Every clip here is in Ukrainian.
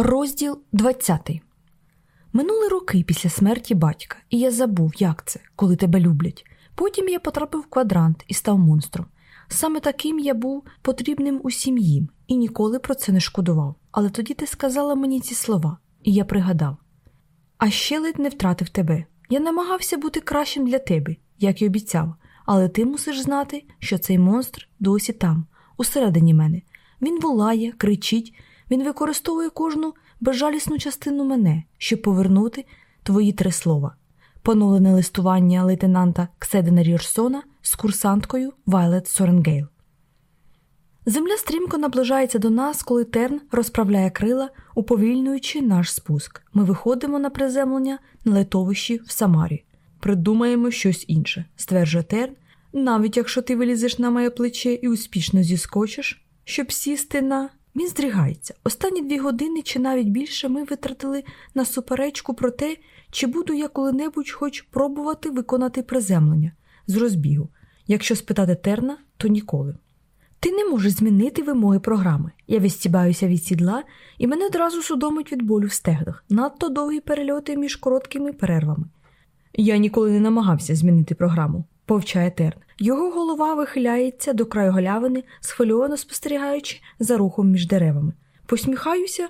Розділ 20 Минули роки після смерті батька, і я забув, як це, коли тебе люблять. Потім я потрапив в квадрант і став монстром. Саме таким я був потрібним усім їм і ніколи про це не шкодував. Але тоді ти сказала мені ці слова, і я пригадав. А ще ледь не втратив тебе. Я намагався бути кращим для тебе, як і обіцяв, але ти мусиш знати, що цей монстр досі там, усередині мене. Він волає, кричить, він використовує кожну безжалісну частину мене, щоб повернути твої три слова. Поновлене листування лейтенанта Ксейдена Рірсона з курсанткою Вайлет Соренгейл. Земля стрімко наближається до нас, коли терн розправляє крила, уповільнюючи наш спуск. Ми виходимо на приземлення на летовищі в Самарі. Придумаємо щось інше, стверджує терн, навіть якщо ти вилізеш на моє плече і успішно зіскочиш, щоб сісти на. Він здригається. Останні дві години чи навіть більше ми витратили на суперечку про те, чи буду я коли-небудь хоч пробувати виконати приземлення з розбігу. Якщо спитати терна, то ніколи. Ти не можеш змінити вимоги програми. Я відстібаюся від сідла, і мене одразу судомить від болю в стегнах, надто довгі перельоти між короткими перервами. Я ніколи не намагався змінити програму, повчає Терн. Його голова вихиляється до краю галявини, схвильовано спостерігаючи за рухом між деревами. Посміхаюся,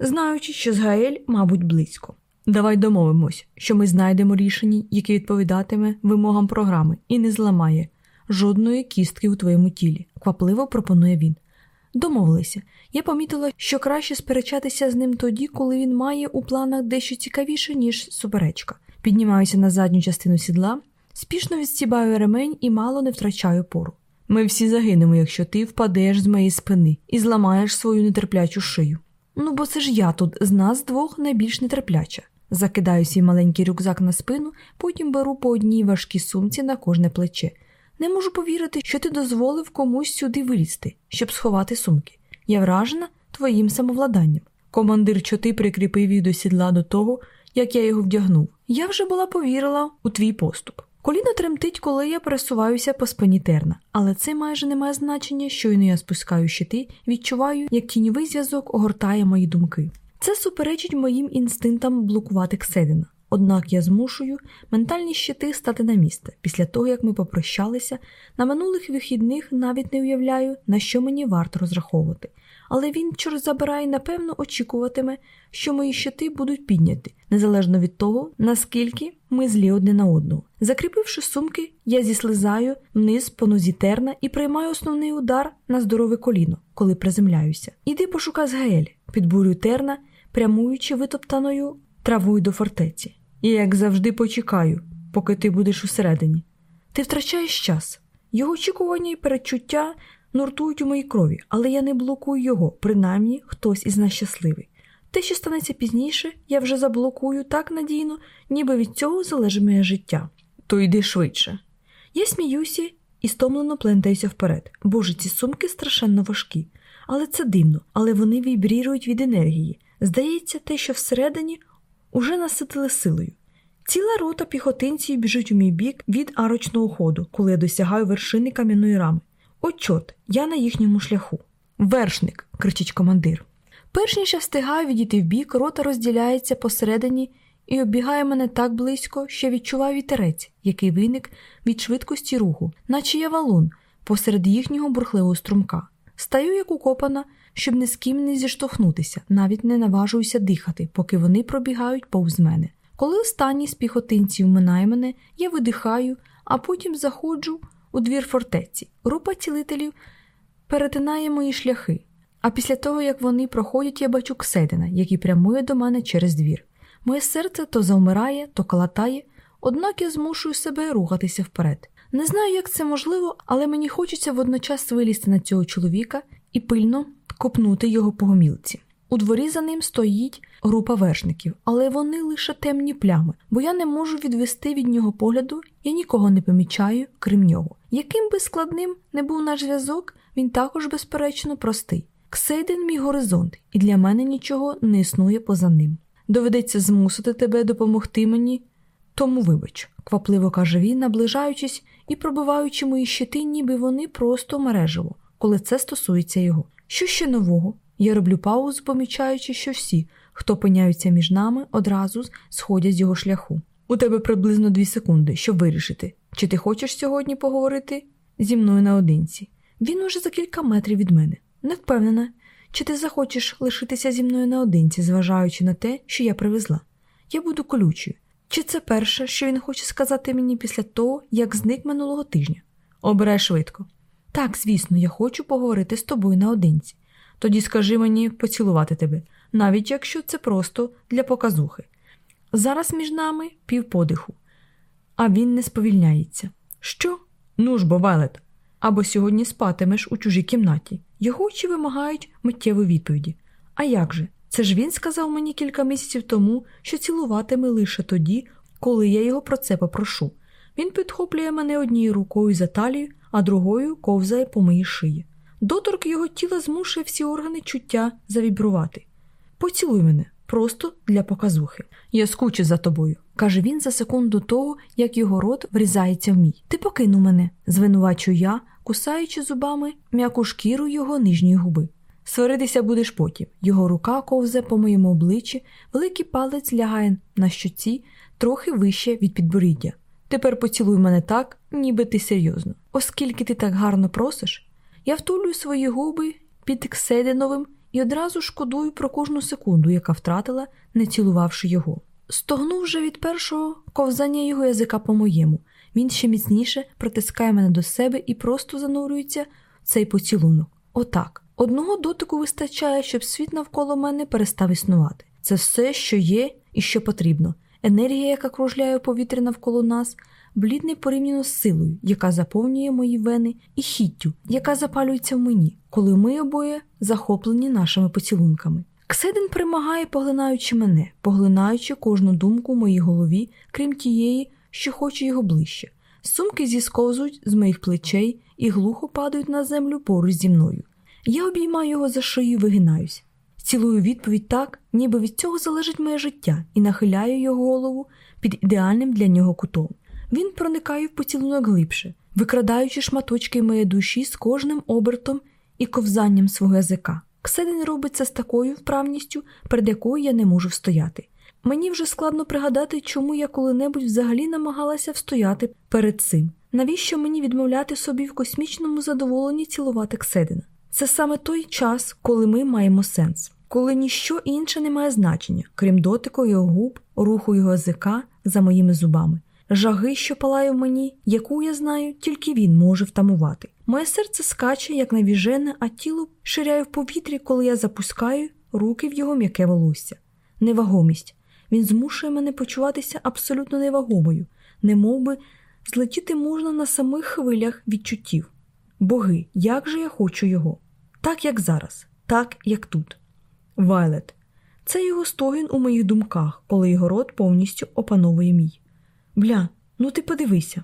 знаючи, що з Гаель, мабуть, близько. Давай домовимось, що ми знайдемо рішення, яке відповідатиме вимогам програми, і не зламає жодної кістки у твоєму тілі, квапливо пропонує він. Домовилися. Я помітила, що краще сперечатися з ним тоді, коли він має у планах дещо цікавіше, ніж суперечка. Піднімаюся на задню частину сідла, спішно відстібаю ремень і мало не втрачаю пору. Ми всі загинемо, якщо ти впадеш з моєї спини і зламаєш свою нетерплячу шию. Ну, бо це ж я тут з нас двох найбільш нетерпляча. Закидаю свій маленький рюкзак на спину, потім беру по одній важкій сумці на кожне плече. Не можу повірити, що ти дозволив комусь сюди вилізти, щоб сховати сумки. Я вражена твоїм самовладанням. Командир чоти прикріпив їх до сідла до того, як я його вдягнув. Я вже була повірила у твій поступ. Коліно тремтить, коли я пересуваюся по спині терна, але це майже не має значення, щойно я спускаю щити, відчуваю, як тіньовий зв'язок огортає мої думки. Це суперечить моїм інстинктам блокувати Кседина. Однак я змушую ментальні щити стати на місце. Після того, як ми попрощалися, на минулих вихідних навіть не уявляю, на що мені варто розраховувати. Але він, чорт забирає, напевно, очікуватиме, що мої щити будуть підняті, незалежно від того, наскільки ми злі одне на одного. Закріпивши сумки, я зіслизаю вниз по нозі терна і приймаю основний удар на здорове коліно, коли приземляюся. Іди пошукай з Гаель, підбурюю терна, прямуючи витоптаною травою до фортеці. І, як завжди, почекаю, поки ти будеш усередині. Ти втрачаєш час. Його очікування і передчуття нуртують у моїй крові, але я не блокую його, принаймні хтось із нас щасливий. Те, що станеться пізніше, я вже заблокую так надійно, ніби від цього залежить моє життя. То йди швидше. Я сміюся і стомлено плентаюся вперед. Боже, ці сумки страшенно важкі. Але це дивно, але вони вібрірують від енергії. Здається, те, що всередині уже наситили силою. Ціла рота піхотинців біжить у мій бік від арочного ходу, коли я досягаю вершини кам'яної рами. От чорт, я на їхньому шляху. Вершник, кричить командир. Перш ніж я встигаю відійти вбік, рота розділяється посередині і оббігає мене так близько, що відчуваю вітерець, який виник від швидкості руху, наче я валун, посеред їхнього бурхливого струмка. Стаю як укопана, щоб ні з ким не зіштовхнутися, навіть не наважуюся дихати, поки вони пробігають повз мене. Коли останній з піхотинців минає мене, я видихаю, а потім заходжу у двір фортеці. Група цілителів перетинає мої шляхи. А після того, як вони проходять, я бачу Кседина, який прямує до мене через двір. Моє серце то завмирає, то калатає, однак я змушую себе рухатися вперед. Не знаю, як це можливо, але мені хочеться водночас вилізти на цього чоловіка і пильно копнути його по гомілці. У дворі за ним стоїть група вершників, але вони лише темні плями, бо я не можу відвести від нього погляду, я нікого не помічаю, крім нього. Яким би складним не був наш зв'язок, він також, безперечно, простий. Ксейден мій горизонт, і для мене нічого не існує поза ним. Доведеться змусити тебе допомогти мені. Тому, вибач, квапливо каже він, наближаючись і пробиваючи мої щити, ніби вони просто мережево, коли це стосується його. Що ще нового? Я роблю паузу, помічаючи, що всі, хто опиняються між нами, одразу сходять з його шляху. У тебе приблизно дві секунди, щоб вирішити, чи ти хочеш сьогодні поговорити зі мною наодинці. Він уже за кілька метрів від мене. Не впевнена, чи ти захочеш лишитися зі мною наодинці, зважаючи на те, що я привезла. Я буду колючою. Чи це перше, що він хоче сказати мені після того, як зник минулого тижня? Обирай швидко. Так, звісно, я хочу поговорити з тобою наодинці. Тоді скажи мені поцілувати тебе, навіть якщо це просто для показухи. Зараз між нами півподиху, а він не сповільняється. Що? Ну ж бо, Вайлет, або сьогодні спатимеш у чужій кімнаті. Його очі вимагають миттєвої відповіді. А як же? Це ж він сказав мені кілька місяців тому, що цілуватиме лише тоді, коли я його про це попрошу. Він підхоплює мене однією рукою за талію, а другою ковзає по моїй шиї. Доторк його тіла змушує всі органи чуття завібрувати. Поцілуй мене, просто для показухи. Я скучу за тобою, каже він за секунду того, як його рот врізається в мій. Ти покинув мене, звинувачую я, кусаючи зубами м'яку шкіру його нижньої губи. Сваритися будеш потім. Його рука ковзе по моєму обличчі, великий палець лягає на щоці трохи вище від підборіддя. Тепер поцілуй мене так, ніби ти серйозно. Оскільки ти так гарно просиш, я втулюю свої губи під Ксединовим і одразу шкодую про кожну секунду, яка втратила, не цілувавши його. Стогнув вже від першого ковзання його язика по моєму. Він ще міцніше притискає мене до себе і просто занурюється в цей поцілунок. Отак. Одного дотику вистачає, щоб світ навколо мене перестав існувати. Це все, що є і що потрібно. Енергія, яка кружляє повітря навколо нас, блідне порівняно з силою, яка заповнює мої вени, і хіттю, яка запалюється в мені, коли ми обоє захоплені нашими поцілунками. Кседин примагає, поглинаючи мене, поглинаючи кожну думку в моїй голові, крім тієї, що хоче його ближче. Сумки зісковзують з моїх плечей і глухо падають на землю поруч зі мною. Я обіймаю його за шию і вигинаюсь. Цілую відповідь так, ніби від цього залежить моє життя, і нахиляю його голову під ідеальним для нього кутом. Він проникає в поцілунок глибше, викрадаючи шматочки моєї душі з кожним обертом і ковзанням свого язика. Кседин робить це з такою вправністю, перед якою я не можу встояти. Мені вже складно пригадати, чому я коли-небудь взагалі намагалася встояти перед цим. Навіщо мені відмовляти собі в космічному задоволенні цілувати Кседина? Це саме той час, коли ми маємо сенс, коли ніщо інше не має значення, крім дотику його губ, руху його язика за моїми зубами, жаги, що палає в мені, яку я знаю, тільки він може втамувати. Моє серце скаче, як навіжене, а тіло ширяє в повітрі, коли я запускаю руки в його м'яке волосся. Невагомість. Він змушує мене почуватися абсолютно невагомою, немов би злетіти можна на самих хвилях відчуттів. Боги, як же я хочу його, так як зараз, так як тут. Вайлет. Це його стогін у моїх думках, коли його рот повністю опановує мій. Бля, ну ти подивися.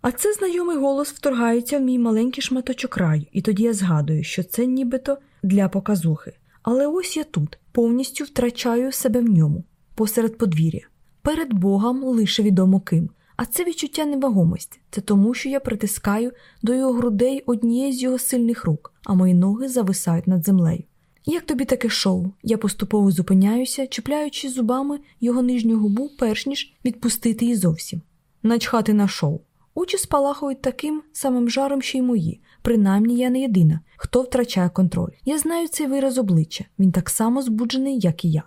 А це знайомий голос вторгається в мій маленький шматочок раю, і тоді я згадую, що це нібито для показухи. Але ось я тут, повністю втрачаю себе в ньому, посеред подвір'я. Перед Богом лише відомо ким. А це відчуття невагомості. Це тому, що я притискаю до його грудей однієї з його сильних рук, а мої ноги зависають над землею. Як тобі таке шоу? Я поступово зупиняюся, чіпляючи зубами його нижню губу, перш ніж відпустити її зовсім. Начхати на шоу. Очі спалахують таким самим жаром, що й мої. Принаймні я не єдина, хто втрачає контроль. Я знаю цей вираз обличчя, він так само збуджений, як і я.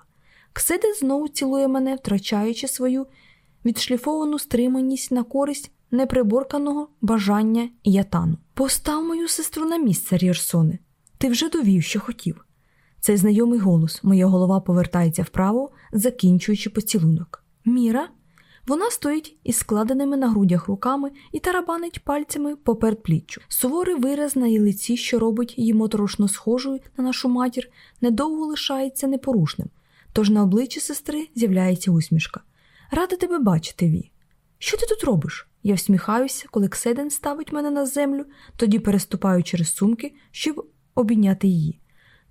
Ксиде знову цілує мене, втрачаючи свою відшліфовану стриманість на користь неприборканого бажання і ятану. Постав мою сестру на місце, Рірсоне. Ти вже довів, що хотів. Цей знайомий голос, моя голова повертається вправо, закінчуючи поцілунок. Міра. Вона стоїть із складеними на грудях руками і тарабанить пальцями поперед пліччю. Суворий вираз на її лиці, що робить її моторошно схожою на нашу матір, недовго лишається непорушним, тож на обличчі сестри з'являється усмішка. Рада тебе бачити, Ві. Що ти тут робиш? Я всміхаюся, коли Кседен ставить мене на землю, тоді переступаю через сумки, щоб обійняти її.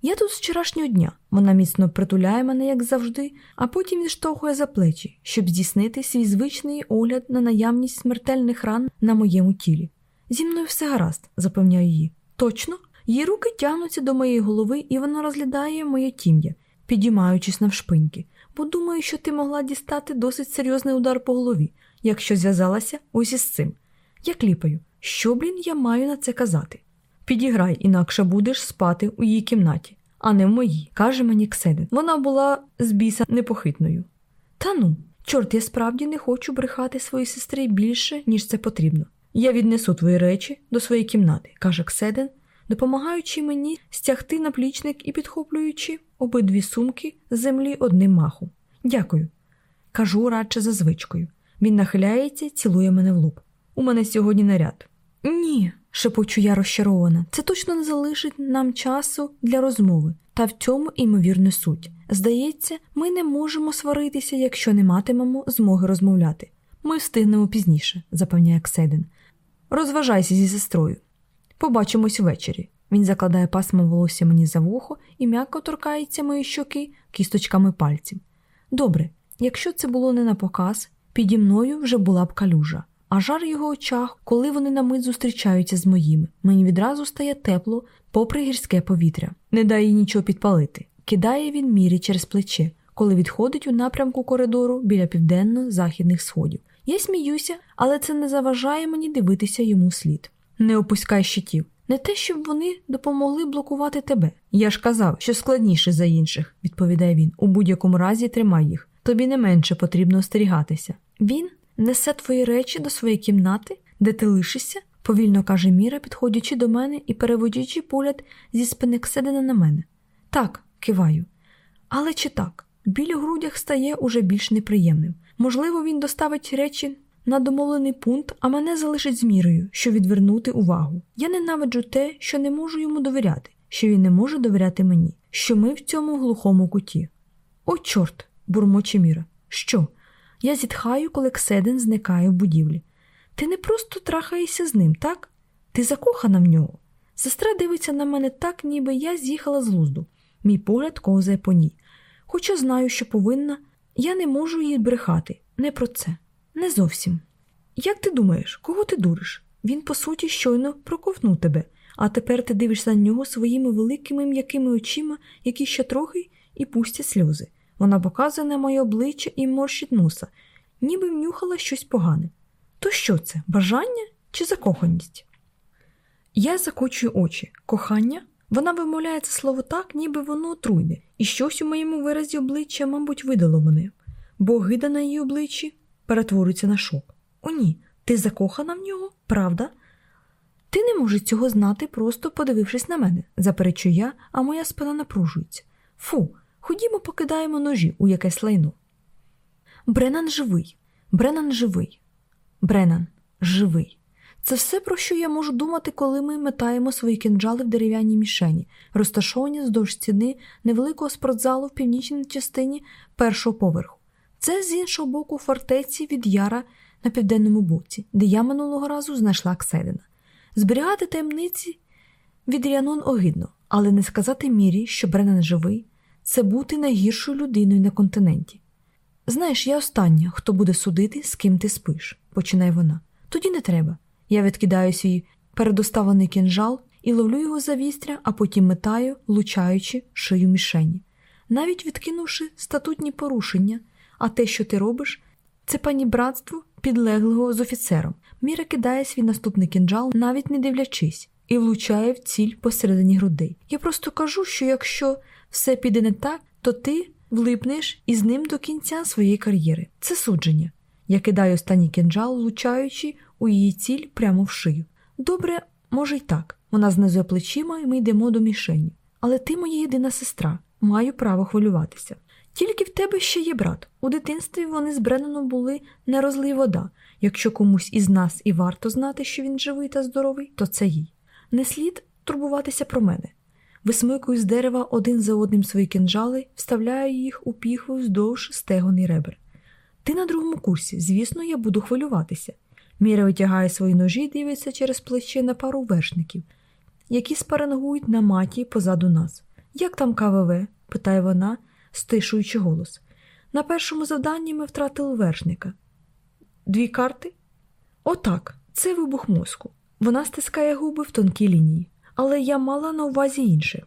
Я тут з вчорашнього дня. Вона міцно притуляє мене, як завжди, а потім відштовхує за плечі, щоб здійснити свій звичний огляд на наявність смертельних ран на моєму тілі. Зі мною все гаразд, запевняю її. Точно, Її руки тягнуться до моєї голови, і вона розглядає моє тім'я, підіймаючись навшпиньки, бо думаю, що ти могла дістати досить серйозний удар по голові, якщо зв'язалася ось із цим. Я кліпаю, що, блін, я маю на це казати? Підіграй, інакше будеш спати у її кімнаті, а не в моїй, каже мені Кседен. Вона була з біса непохитною. Та ну, чорт, я справді не хочу брехати своїй сестрі більше, ніж це потрібно. Я віднесу твої речі до своєї кімнати, каже Кседен, допомагаючи мені стягти наплічник і підхоплюючи обидві сумки з землі одним махом. Дякую. Кажу радше за звичкою. Він нахиляється, цілує мене в лоб. У мене сьогодні наряд. Ні, шепочу я розчарована. Це точно не залишить нам часу для розмови, та в цьому імовірна суть. Здається, ми не можемо сваритися, якщо не матимемо змоги розмовляти. Ми встигнемо пізніше, запевняє Кседен. Розважайся зі сестрою. Побачимось ввечері. Він закладає пасмо волосся мені за вухо і м'яко торкається мої щоки кісточками пальців. Добре, якщо це було не на показ, піді мною вже була б калюжа, а жар його очах, коли вони на мить зустрічаються з моїми, мені відразу стає тепло, попри гірське повітря. Не дай їй нічого підпалити. Кидає він мірі через плече, коли відходить у напрямку коридору біля південно-західних сходів. Я сміюся, але це не заважає мені дивитися йому слід. Не опускай щитів. Не те, щоб вони допомогли блокувати тебе. Я ж казав, що складніше за інших, відповідає він. У будь-якому разі тримай їх. Тобі не менше потрібно остерігатися. Він несе твої речі до своєї кімнати, де ти лишишся, повільно каже Міра, підходячи до мене і переводячи погляд зі спини Кседина на мене. Так, киваю. Але чи так? Біль у грудях стає уже більш неприємним. Можливо, він доставить речі на домовлений пункт, а мене залишить з мірою, щоб відвернути увагу. Я ненавиджу те, що не можу йому довіряти, що він не може довіряти мені, що ми в цьому глухому куті. О, чорт, бурмоче Міра. Що? Я зітхаю, коли Кседен зникає в будівлі. Ти не просто трахаєшся з ним, так? Ти закохана в нього. Сестра дивиться на мене так, ніби я з'їхала з лузду. Мій погляд ковзає по ній. Хоча знаю, що повинна, я не можу її брехати. Не про це. Не зовсім. Як ти думаєш, кого ти дуриш? Він, по суті, щойно проковнув тебе, а тепер ти дивишся на нього своїми великими м'якими очима, які ще трохи і пустять сльози. Вона показує на моє обличчя і морщить носа, ніби внюхала щось погане. То що це, бажання чи закоханість? Я закочую очі. Кохання? Вона вимовляє це слово так, ніби воно отруйне, і щось у моєму виразі обличчя, мабуть, видало мене, бо гида на її обличчі перетворюється на шок. О, ні, ти закохана в нього, правда? Ти не можеш цього знати, просто подивившись на мене, заперечую я, а моя спина напружується. Фу, ходімо, покидаємо ножі у якесь лайно. Бренан живий, Бренан живий, Бренан живий. Це все, про що я можу думати, коли ми метаємо свої кинджали в дерев'яній мішені, розташовані вздовж стіни невеликого спортзалу в північній частині першого поверху. Це з іншого боку фортеці від Яра на південному боці, де я минулого разу знайшла Кседина. Зберігати таємниці від Ріанон огидно, але не сказати мірі, що Бреннан живий, це бути найгіршою людиною на континенті. Знаєш, я остання, хто буде судити, з ким ти спиш, починає вона. Тоді не треба. Я відкидаю свій передоставлений кінжал і ловлю його за вістря, а потім метаю, лучаючи шию мішені. Навіть відкинувши статутні порушення, а те, що ти робиш, це панібратство підлеглого з офіцером. Міра кидає свій наступний кінжал, навіть не дивлячись, і влучає в ціль посередині грудей. Я просто кажу, що якщо все піде не так, то ти влипнеш із ним до кінця своєї кар'єри. Це судження. Я кидаю останній кінжал, влучаючи у її ціль прямо в шию. Добре, може й так. Вона знизує плечима, і ми йдемо до мішені. Але ти моя єдина сестра, маю право хвилюватися. Тільки в тебе ще є брат. У дитинстві вони з Бренноном були не розлий вода. Якщо комусь із нас і варто знати, що він живий та здоровий, то це їй. Не слід турбуватися про мене. Висмикую з дерева один за одним свої кинджали, вставляю їх у піхву вздовж стегон і ребер. Ти на другому курсі, звісно, я буду хвилюватися. Міра витягає свої ножі і дивиться через плече на пару вершників, які спарингують на маті позаду нас. Як там КВВ? питає вона, стишуючи голос. На першому завданні ми втратили вершника. Дві карти? Отак, це вибух мозку. Вона стискає губи в тонкій лінії. Але я мала на увазі інше.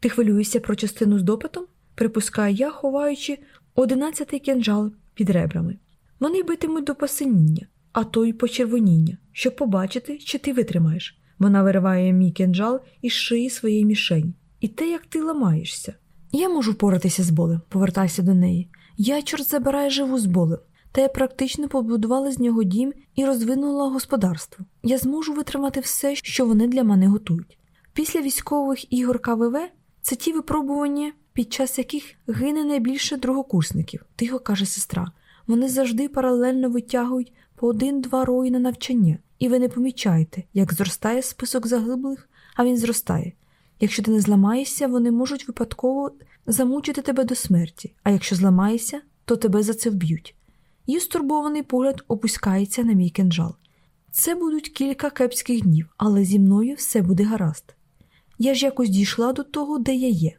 Ти хвилюєшся про частину з допитом? припускаю я, ховаючи одинадцятий кінжал під ребрами. Вони битимуть до посиніння, а то й почервоніння, щоб побачити, чи ти витримаєш. Вона вириває мій кинджал із шиї своєї мішені. І те, як ти ламаєшся. Я можу впоратися з болем, повертайся до неї. Я, чорт забирає, живу з болем. Та я практично побудувала з нього дім і розвинула господарство. Я зможу витримати все, що вони для мене готують. Після військових ігор КВВ це ті випробування, під час яких гине найбільше другокурсників, тихо каже сестра. Вони завжди паралельно витягують по один-два рої на навчання, і ви не помічаєте, як зростає список загиблих, а він зростає. Якщо ти не зламаєшся, вони можуть випадково замучити тебе до смерті, а якщо зламаєшся, то тебе за це вб'ють. Її стурбований погляд опускається на мій кинджал. Це будуть кілька кепських днів, але зі мною все буде гаразд. Я ж якось дійшла до того, де я є.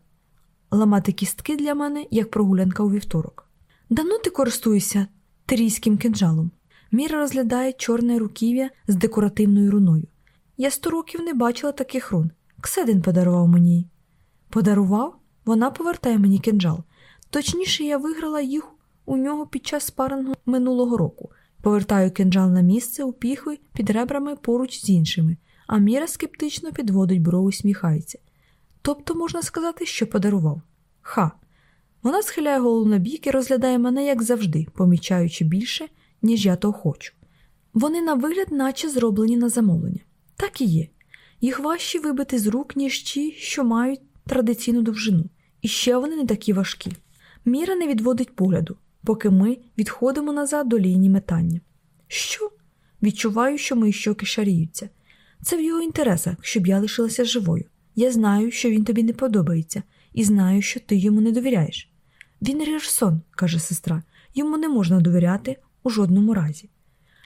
Ламати кістки для мене як прогулянка у вівторок. Давно ти користуєшся тирійським кинджалом. Міра розглядає чорне руків'я з декоративною руною. Я сто років не бачила таких рун. Кседин подарував мені. Подарував? Вона повертає мені кинджал. Точніше, я виграла їх у нього під час спарингу минулого року. Повертаю кинджал на місце у піхви під ребрами поруч з іншими, а Міра скептично підводить брови і сміхається. Тобто можна сказати, що подарував. Ха. Вона схиляє голову на бік і розглядає мене, як завжди, помічаючи більше, ніж я того хочу. Вони на вигляд, наче зроблені на замовлення. Так і є. Їх важче вибити з рук, ніж ті, що мають традиційну довжину, і ще вони не такі важкі. Міра не відводить погляду, поки ми відходимо назад до лінії метання. Що? Відчуваю, що мої щоки шаріються. Це в його інтересах, щоб я лишилася живою. Я знаю, що він тобі не подобається, і знаю, що ти йому не довіряєш. Він Рірсон, каже сестра, йому не можна довіряти у жодному разі.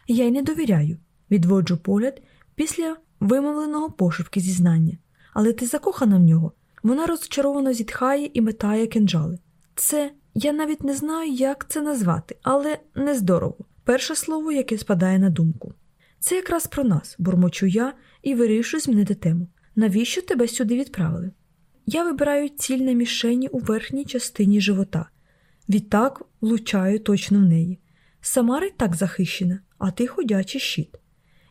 Я й не довіряю, відводжу погляд після вимовленого пошивки зізнання. Але ти закохана в нього. Вона розчаровано зітхає і метає кинджали. Це я навіть не знаю, як це назвати, але не здорово. Перше слово, яке спадає на думку. Це якраз про нас, бурмочу я і вирішую змінити тему. Навіщо тебе сюди відправили? Я вибираю ціль на мішені у верхній частині живота. Відтак влучаю точно в неї. Самара й так захищена, а ти ходячий щит.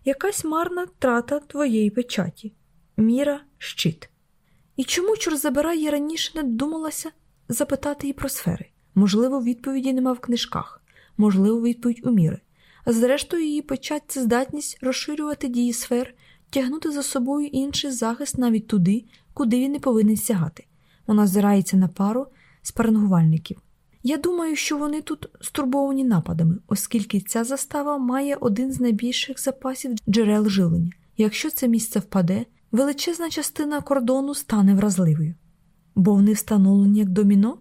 Якась марна трата твоєї печаті. Міра щит. І чому забирай я раніше не думалася запитати її про сфери? Можливо, відповіді нема в книжках, можливо, відповідь у міри. А Зрештою, її печать це здатність розширювати дії сфер, тягнути за собою інший захист навіть туди, куди він не повинен сягати. Вона зирається на пару спарингувальників. Я думаю, що вони тут стурбовані нападами, оскільки ця застава має один з найбільших запасів джерел жилення. Якщо це місце впаде, величезна частина кордону стане вразливою. Бо вони встановлені як доміно.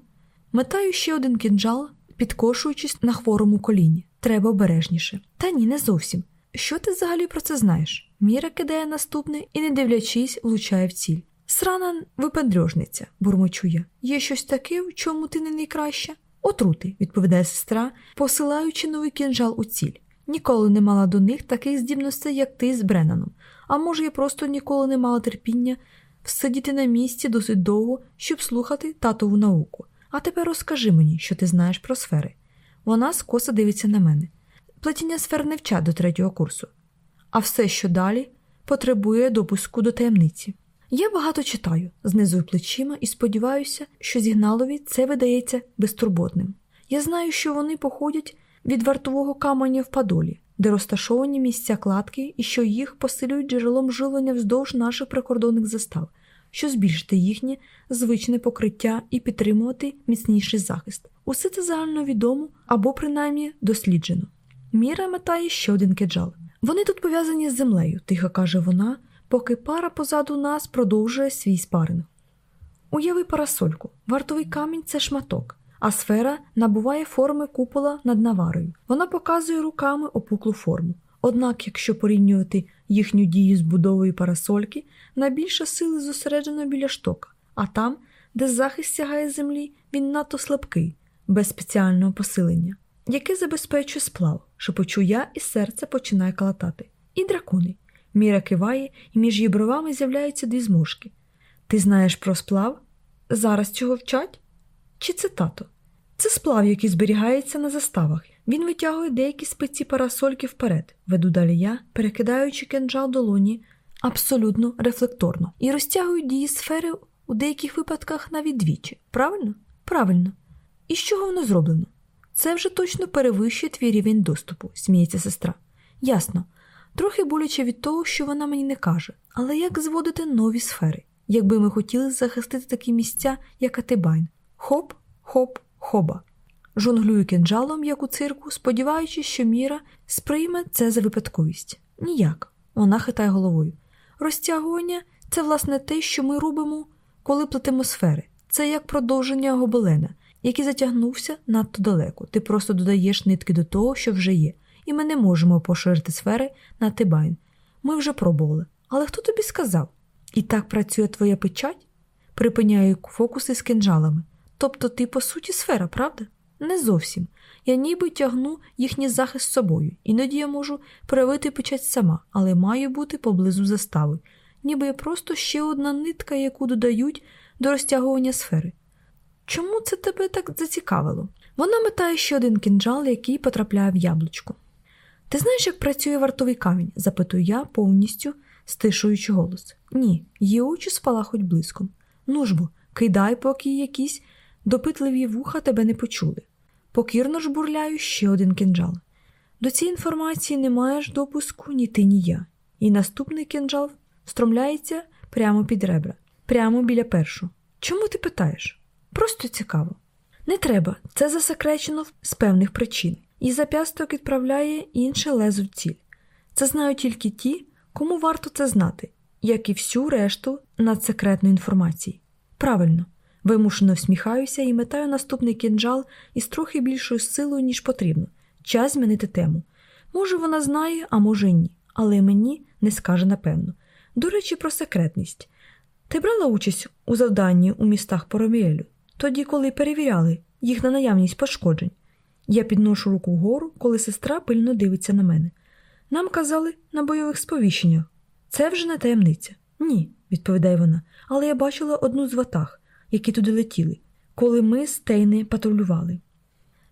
Метаю ще один кінджал, підкошуючись на хворому коліні. Треба обережніше. Та ні, не зовсім. Що ти взагалі про це знаєш? Міра кидає наступний і, не дивлячись, влучає в ціль. Срана випендрьожниця, бурмочу я. Є щось таке, в чому ти не найкраща? Отрути, відповідає сестра, посилаючи новий кінжал у ціль. Ніколи не мала до них таких здібностей, як ти з Бренаном. А може, я просто ніколи не мала терпіння всидіти на місці досить довго, щоб слухати татову науку. А тепер розкажи мені, що ти знаєш про сфери. Вона скоса дивиться на мене. Плетіння сфер не вчать до третього курсу, а все, що далі, потребує допуску до таємниці. Я багато читаю, знизую плечима і сподіваюся, що зігналові це видається безтурботним. Я знаю, що вони походять від вартового каменя в Падолі, де розташовані місця кладки і що їх посилюють джерелом живлення вздовж наших прикордонних застав, що збільшити їхнє звичне покриття і підтримувати міцніший захист. Усе це загальновідомо або принаймні досліджено. Міра метає ще один кеджал. Вони тут пов'язані з землею, тихо каже вона, поки пара позаду нас продовжує свій спаринг. Уяви парасольку, вартовий камінь це шматок, а сфера набуває форми купола над наварою. Вона показує руками опуклу форму. Однак, якщо порівнювати їхню дію з будовою парасольки, найбільше сили зосереджено біля штока, а там, де захист сягає землі, він надто слабкий, без спеціального посилення, яке забезпечує сплав, шепочу я, і серце починає калатати. І дракони. Міра киває, і між її бровами з'являються дві зморшки. Ти знаєш про сплав? Зараз цього вчать? Чи це тато? Це сплав, який зберігається на заставах. Він витягує деякі спиці парасольки вперед, веду далі я, перекидаючи кинджал долоні абсолютно рефлекторно, і розтягую дії сфери у деяких випадках навіть двічі. Правильно? Правильно. І з чого воно зроблено? Це вже точно перевищує твій рівень доступу, сміється сестра. Ясно. Трохи боляче від того, що вона мені не каже, але як зводити нові сфери, якби ми хотіли захистити такі місця, як Атибайн? Хоп, хоп, хоба. Жонглюю кинджалом, як у цирку, сподіваючись, що Міра сприйме це за випадковість. Ніяк. Вона хитає головою. Розтягування це, власне, те, що ми робимо, коли плетемо сфери. Це як продовження гобелена, який затягнувся надто далеко. Ти просто додаєш нитки до того, що вже є, і ми не можемо поширити сфери на Тибайн. Ми вже пробували. Але хто тобі сказав? І так працює твоя печать? Припиняю фокуси з кинджалами. Тобто ти, по суті, сфера, правда? Не зовсім. Я ніби тягну їхній захист з собою, іноді я можу проявити печать сама, але маю бути поблизу застави, ніби я просто ще одна нитка, яку додають до розтягування сфери. Чому це тебе так зацікавило? Вона метає ще один кінжал, який потрапляє в яблучко. Ти знаєш, як працює вартовий камінь? запитую я, повністю стишуючи голос. Ні, її очі спалахуть блиском. Ну ж бо, кидай, поки якісь допитливі вуха тебе не почули. Покірно ж бурляю ще один кинджал. До цієї інформації не маєш допуску ні ти, ні я. І наступний кинджал стромляється прямо під ребра, прямо біля першого. Чому ти питаєш? Просто цікаво. Не треба, це засекречено з певних причин, і зап'ясток відправляє інше лезо в ціль. Це знають тільки ті, кому варто це знати, як і всю решту надсекретної інформації. Правильно, вимушено всміхаюся і метаю наступний кінжал із трохи більшою силою, ніж потрібно. Час змінити тему. Може, вона знає, а може ні, але мені не скаже напевно. До речі, про секретність. Ти брала участь у завданні у містах Пороміелю, тоді, коли перевіряли їх на наявність пошкоджень. Я підношу руку вгору, коли сестра пильно дивиться на мене. Нам казали на бойових сповіщеннях. Це вже не таємниця. Ні, відповідає вона, але я бачила одну з ватах, які туди летіли, коли ми з Тейни патрулювали.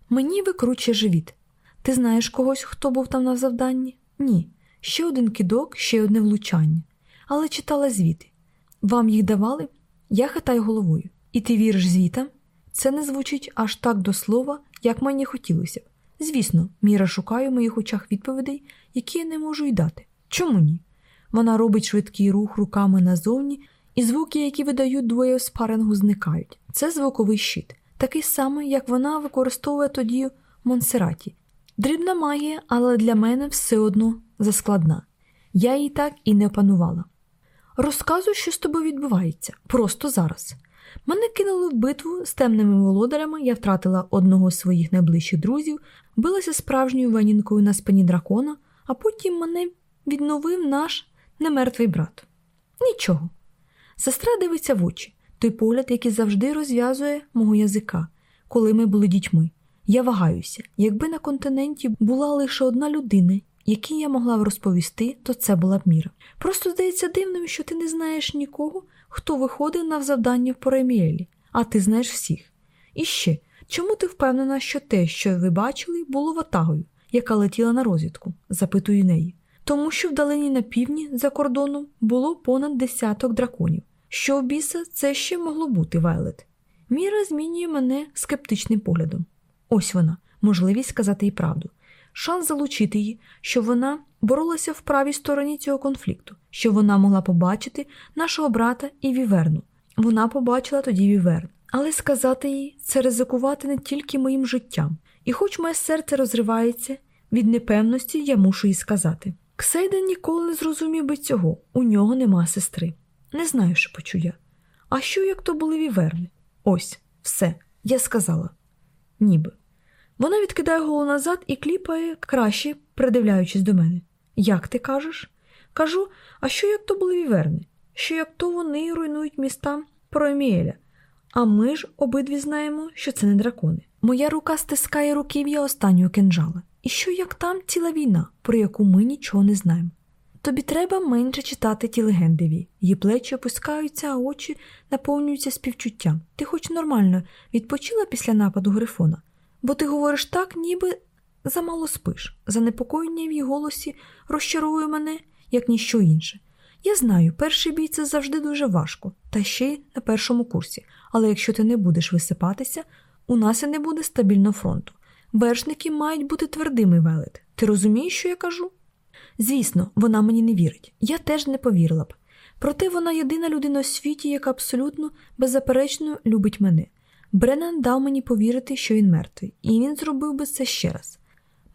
Мені викручує живіт. Ти знаєш когось, хто був там на завданні? Ні. Ще один кидок, ще одне влучання. Але читала звіти. Вам їх давали? Я хитаю головою. І ти віриш звітам? Це не звучить аж так до слова, як мені хотілося б. Звісно, Міра шукає в моїх очах відповідей, які я не можу й дати. Чому ні? Вона робить швидкий рух руками назовні, і звуки, які видають двоє спарингу, зникають. Це звуковий щит, такий самий, як вона використовує тоді Монсераті. Дрібна магія, але для мене все одно заскладна. Я її так і не опанувала. Розказуй, що з тобою відбувається, просто зараз. Мене кинули в битву з темними володарями, я втратила одного з своїх найближчих друзів, билася справжньою ванінкою на спині дракона, а потім мене відновив наш немертвий брат. Нічого. Сестра дивиться в очі, той погляд, який завжди розв'язує мого язика, коли ми були дітьми. Я вагаюся, якби на континенті була лише одна людина, якій я могла б розповісти, то це була б міра. Просто здається дивним, що ти не знаєш нікого, хто виходив на завдання в Пореміелі, а ти знаєш всіх. І ще, чому ти впевнена, що те, що ви бачили, було ватагою, яка летіла на розвідку? запитую неї. Тому що вдалині на півдні за кордоном було понад десяток драконів. Що в біса це ще могло бути, Вайлет? Міра змірює мене скептичним поглядом. Ось вона, можливість сказати їй правду, шанс залучити її, щоб вона боролася в правій стороні цього конфлікту, щоб вона могла побачити нашого брата і Віверну. Вона побачила тоді Віверн. Але сказати їй це ризикувати не тільки моїм життям, і хоч моє серце розривається від непевності, я мушу їй сказати. Ксейден ніколи не зрозумів би цього, у нього нема сестри. Не знаю, що почу я. А що, як то були віверни? Ось, все, я сказала. Ніби. Вона відкидає голову назад і кліпає краще, придивляючись до мене. Як ти кажеш? Кажу, а що як то були віверни? Що як то вони руйнують міста Проеміеля? А ми ж обидві знаємо, що це не дракони. Моя рука стискає руків'я останнього кинджала. І що як там ціла війна, про яку ми нічого не знаємо? Тобі треба менше читати ті легендеві. Її плечі опускаються, а очі наповнюються співчуттям. Ти хоч нормально відпочила після нападу Грифона, бо ти говориш так, ніби замало спиш. Занепокоєння в її голосі розчаровує мене, як ніщо інше. Я знаю, перший бій це завжди дуже важко, та ще й на першому курсі. Але якщо ти не будеш висипатися, у нас і не буде стабільного фронту. Вершники мають бути твердими велет. Ти розумієш, що я кажу? Звісно, вона мені не вірить. Я теж не повірила б. Проте вона єдина людина у світі, яка абсолютно беззаперечно любить мене. Бреннан дав мені повірити, що він мертвий, і він зробив би це ще раз.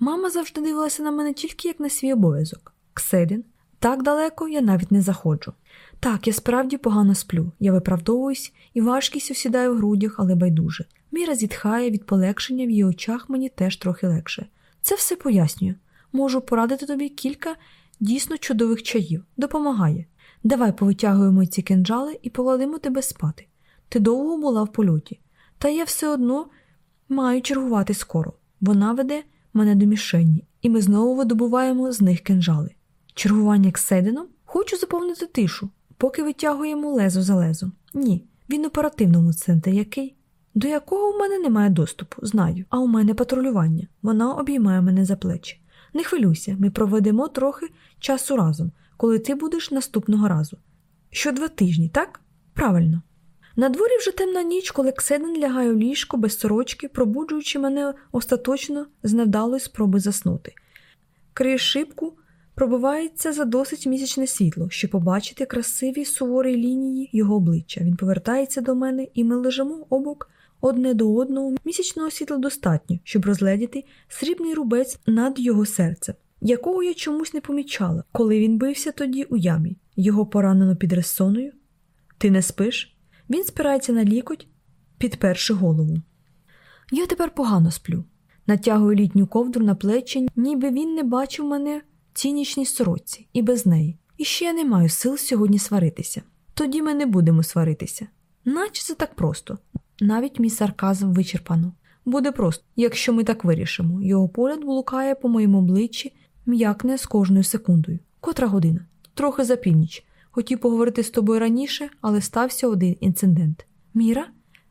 Мама завжди дивилася на мене тільки як на свій обов'язок. Кседін, так далеко я навіть не заходжу. Так, я справді погано сплю, я виправдовуюсь і важкість осідає в грудях, але байдуже. Міра зітхає від полегшення в її очах мені теж трохи легше. Це все пояснюю. Можу порадити тобі кілька дійсно чудових чаїв. Допомагає. Давай повитягуємо ці кинджали і покладемо тебе спати. Ти довго була в польоті, та я все одно маю чергувати скоро. Вона веде мене до мішені, і ми знову видобуваємо з них кинджали. Чергування кседином? Хочу заповнити тишу, поки витягуємо лезо за лезом. Ні, він оперативному центрі який? До якого в мене немає доступу, знаю, а у мене патрулювання. Вона обіймає мене за плечі. Не хвилюйся, ми проведемо трохи часу разом, коли ти будеш наступного разу. Що два тижні, так? Правильно. На дворі вже темна ніч, коли Кседен лягає у ліжко без сорочки, пробуджуючи мене остаточно з невдалої спроби заснути. Крізь шибку пробивається за досить місячне світло, щоб побачити красиві суворі лінії його обличчя. Він повертається до мене, і ми лежимо обок одне до одного. Місячного світла достатньо, щоб розгледіти срібний рубець над його серцем, якого я чомусь не помічала, коли він бився тоді у ямі. Його поранено під ресоною. Ти не спиш? Він спирається на лікоть, підперши голову. Я тепер погано сплю. Натягую літню ковдру на плечі, ніби він не бачив мене в цінічній сороці і без неї. І ще я не маю сил сьогодні сваритися. Тоді ми не будемо сваритися. Наче це так просто. Навіть мій сарказм вичерпано. Буде просто, якщо ми так вирішимо. Його погляд блукає по моєму обличчі, м'якне з кожною секундою. Котра година? Трохи за північ. Хотів поговорити з тобою раніше, але стався один інцидент. Міра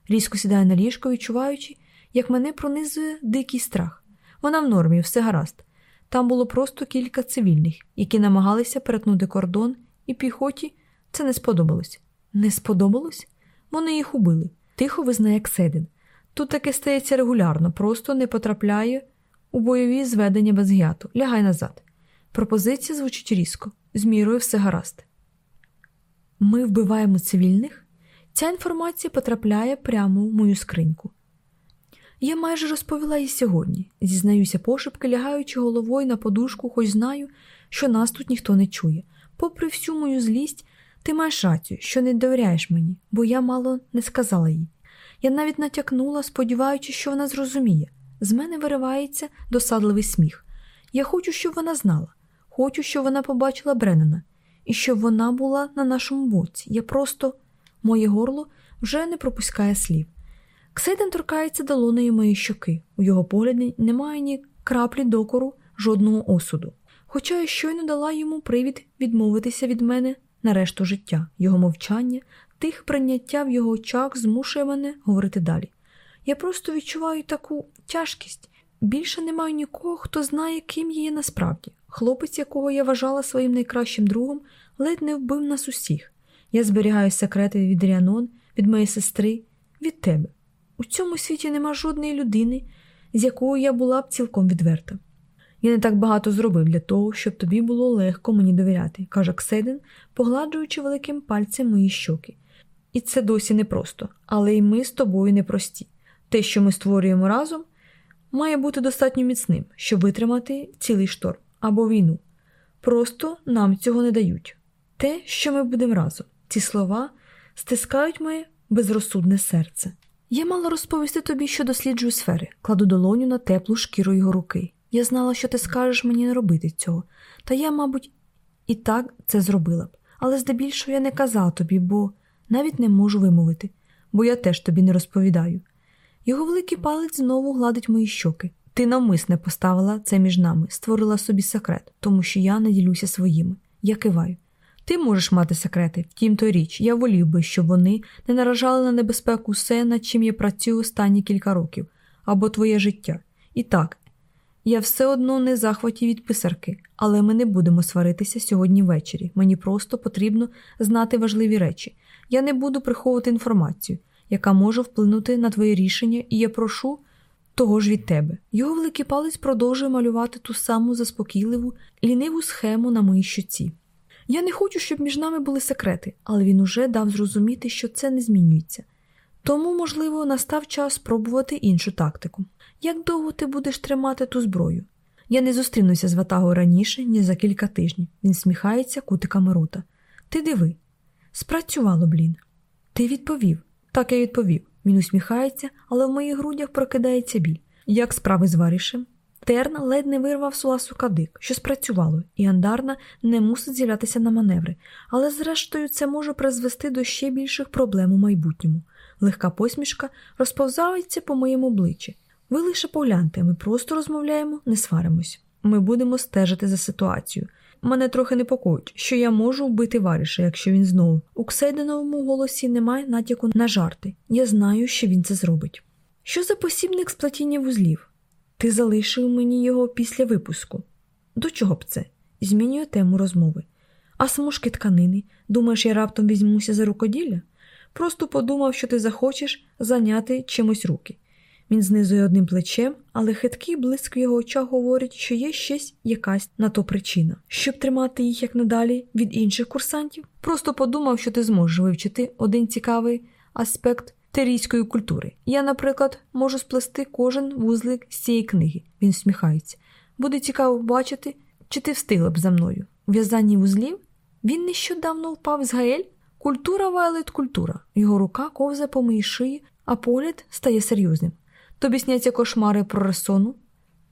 різко сідає на ліжко, відчуваючи, як мене пронизує дикий страх. Вона в нормі, все гаразд. Там було просто кілька цивільних, які намагалися перетнути кордон, і піхоті це не сподобалось. Не сподобалось? Вони їх убили. Тихо визнає Кседин. Тут таке стається регулярно, просто не потрапляє у бойові зведення без гяту. Лягай назад. Пропозиція звучить різко, з мірою все гаразд. Ми вбиваємо цивільних? Ця інформація потрапляє прямо в мою скриньку. Я майже розповіла їй сьогодні, зізнаюся пошепки, лягаючи головою на подушку, хоч знаю, що нас тут ніхто не чує. Попри всю мою злість, ти маєш рацію, що не довіряєш мені, бо я мало не сказала їй. Я навіть натякнула, сподіваючись, що вона зрозуміє. З мене виривається досадливий сміх. Я хочу, щоб вона знала, хочу, щоб вона побачила Бреннана, і щоб вона була на нашому боці. Я просто, моє горло вже не пропускає слів. Ксейден торкається долонею моєї щоки. У його погляді немає ні краплі докору, жодного осуду. Хоча я щойно дала йому привід відмовитися від мене на решту життя, його мовчання, тих прийняття в його очах змушує мене говорити далі. Я просто відчуваю таку тяжкість. Більше немає нікого, хто знає, ким я є насправді. Хлопець, якого я вважала своїм найкращим другом, ледь не вбив нас усіх. Я зберігаю секрети від Ріанон, від моєї сестри, від тебе. У цьому світі нема жодної людини, з якою я була б цілком відверта. Я не так багато зробив для того, щоб тобі було легко мені довіряти, каже Кседин, погладжуючи великим пальцем мої щоки. І це досі непросто, але й ми з тобою непрості. Те, що ми створюємо разом, має бути достатньо міцним, щоб витримати цілий шторм або війну. Просто нам цього не дають. Те, що ми будемо разом, ці слова стискають моє безрозсудне серце. Я мала розповісти тобі, що досліджую сфери, кладу долоню на теплу шкіру його руки. Я знала, що ти скажеш мені не робити цього, та я, мабуть, і так це зробила б. Але здебільшого я не казала тобі, бо навіть не можу вимовити, бо я теж тобі не розповідаю. Його великий палець знову гладить мої щоки. Ти навмисне поставила це між нами, створила собі секрет, тому що я не ділюся своїми. Я киваю. Ти можеш мати секрети, втім то річ, я волів би, щоб вони не наражали на небезпеку все, над чим я працюю останні кілька років, або твоє життя. І так, я все одно не захваті від писарки, але ми не будемо сваритися сьогодні ввечері. Мені просто потрібно знати важливі речі. Я не буду приховувати інформацію, яка може вплинути на твоє рішення, і я прошу того ж від тебе. Його великий палець продовжує малювати ту саму заспокійливу, ліниву схему на моїй щоці. Я не хочу, щоб між нами були секрети, але він уже дав зрозуміти, що це не змінюється. Тому, можливо, настав час спробувати іншу тактику. Як довго ти будеш тримати ту зброю? Я не зустрінуся з ватагою раніше, ніж за кілька тижнів. Він сміхається кутиками рота. Ти диви. Спрацювало, блін. Ти відповів. Так я відповів. Він усміхається, але в моїх грудях прокидається біль. Як справи з варішем? Терн ледь не вирвав Суласу кадик, що спрацювало, і Андарна не мусить з'являтися на маневри, але зрештою це може призвести до ще більших проблем у майбутньому. Легка посмішка розповзається по моєму обличчі. Ви лише погляньте, ми просто розмовляємо, не сваримось. Ми будемо стежити за ситуацією. Мене трохи непокоїть, що я можу вбити варіша, якщо він знову. У Ксейденовому голосі немає натяку на жарти. Я знаю, що він це зробить. Що за посібник сплатіння вузлів? Ти залишив мені його після випуску. До чого б це? Змінює тему розмови. А смужки тканини, думаєш, я раптом візьмуся за рукоділля? Просто подумав, що ти захочеш зайняти чимось руки. Він знизує одним плечем, але хиткий блиск в його очах говорить, що є щось якась на то причина. Щоб тримати їх як надалі від інших курсантів, просто подумав, що ти зможеш вивчити один цікавий аспект терійської культури. Я, наприклад, можу сплести кожен вузлик з цієї книги. Він сміхається. Буде цікаво бачити, чи ти встигла б за мною. У в'язанні вузлів він нещодавно впав з Гаель. Культура вайлет культура. Його рука ковзає по моїй шиї, а погляд стає серйозним. Тобі сняться кошмари про ресону?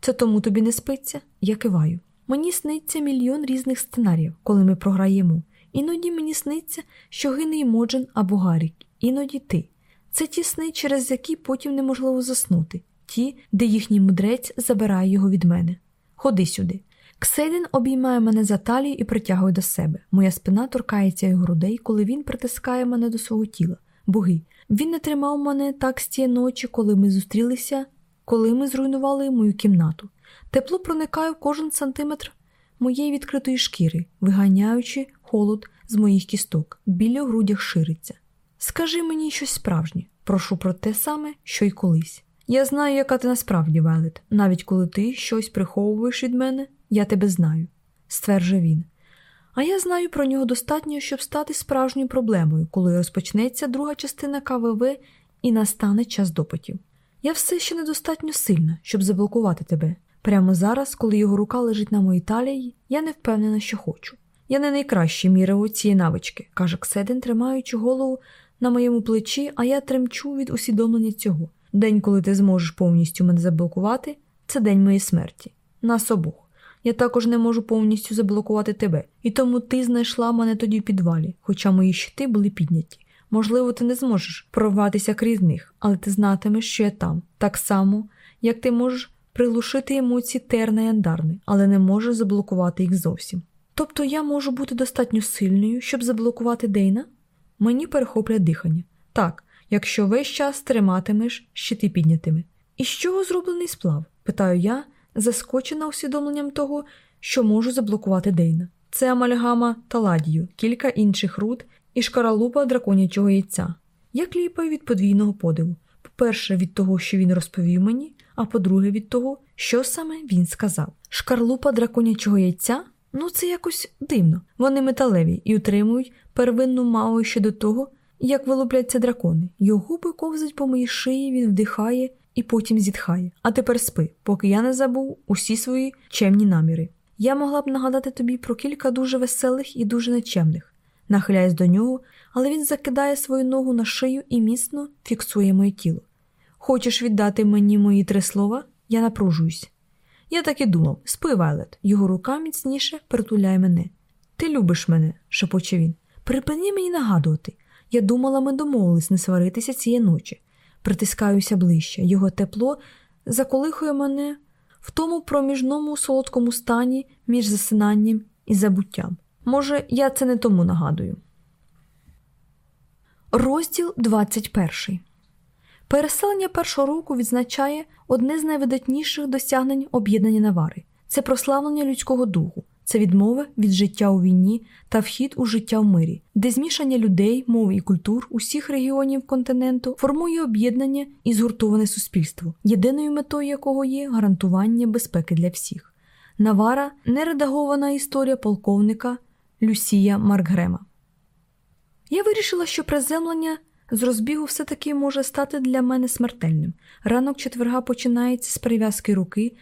Це тому тобі не спиться? Я киваю. Мені сниться мільйон різних сценаріїв, коли ми програємо. Іноді мені сниться, що гине Імоджен або Гарік, іноді ти. Це ті сни, через які потім неможливо заснути, ті, де їхній мудрець забирає його від мене. Ходи сюди. Кседін обіймає мене за талію і притягує до себе. Моя спина торкається його грудей, коли він притискає мене до свого тіла. Боги, він не тримав мене так з тієї ночі, коли ми зустрілися, коли ми зруйнували мою кімнату. Тепло проникає в кожен сантиметр моєї відкритої шкіри, виганяючи холод з моїх кісток, біля грудях шириться. Скажи мені щось справжнє, прошу про те саме, що й колись. Я знаю, яка ти насправді велет. Навіть коли ти щось приховуєш від мене, я тебе знаю, стверджує він. А я знаю про нього достатньо, щоб стати справжньою проблемою, коли розпочнеться друга частина КВВ і настане час допитів. Я все ще недостатньо сильна, щоб заблокувати тебе. Прямо зараз, коли його рука лежить на моїй талії, я не впевнена, що хочу. Я не найкращий мірив цієї навички, каже Кседен, тримаючи голову на моєму плечі, а я тремчу від усвідомлення цього. День, коли ти зможеш повністю мене заблокувати, це день моєї смерті. Нас обох. Я також не можу повністю заблокувати тебе, і тому ти знайшла мене тоді в підвалі, хоча мої щити були підняті. Можливо, ти не зможеш прорватися крізь них, але ти знатимеш, що я там, так само, як ти можеш приглушити емоції терна і андарни, але не можеш заблокувати їх зовсім. Тобто я можу бути достатньо сильною, щоб заблокувати Дейна? Мені перехоплять дихання. Так, якщо весь час триматимеш щити піднятими. І з чого зроблений сплав? питаю я, заскочена усвідомленням того, що можу заблокувати Дейна. Це амальгама таладію, кілька інших руд і шкаралупа драконячого яйця. Я кліпаю від подвійного подиву. По-перше, від того, що він розповів мені, а по-друге, від того, що саме він сказав. Шкарлупа драконячого яйця? Ну, це якось дивно. Вони металеві і утримують первинну маву ще до того, як вилупляться дракони. Його губи ковзать по моїй шиї, він вдихає і потім зітхає. А тепер спи, поки я не забув усі свої чемні наміри. Я могла б нагадати тобі про кілька дуже веселих і дуже нечемних. Нахиляюсь до нього, але він закидає свою ногу на шию і міцно фіксує моє тіло. Хочеш віддати мені мої три слова? Я напружуюсь. Я так і думав, спи, Вайлет. Його рука міцніше притуляє мене. Ти любиш мене, шепоче він. Припини мені нагадувати. Я думала, ми домовились не сваритися цієї ночі. Притискаюся ближче. Його тепло заколихує мене в тому проміжному солодкому стані між засинанням і забуттям. Може, я це не тому нагадую. Розділ 21. Переселення першого року відзначає одне з найвидатніших досягнень об'єднання Навари це прославлення людського духу, це відмова від життя у війні та вхід у життя в мирі, де змішання людей, мов і культур усіх регіонів континенту формує об'єднання і згуртоване суспільство, єдиною метою якого є гарантування безпеки для всіх. Навара нередагована історія полковника Люсія Маркгрема. Я вирішила, що приземлення з розбігу все-таки може стати для мене смертельним. Ранок четверга починається з прив'язки руки,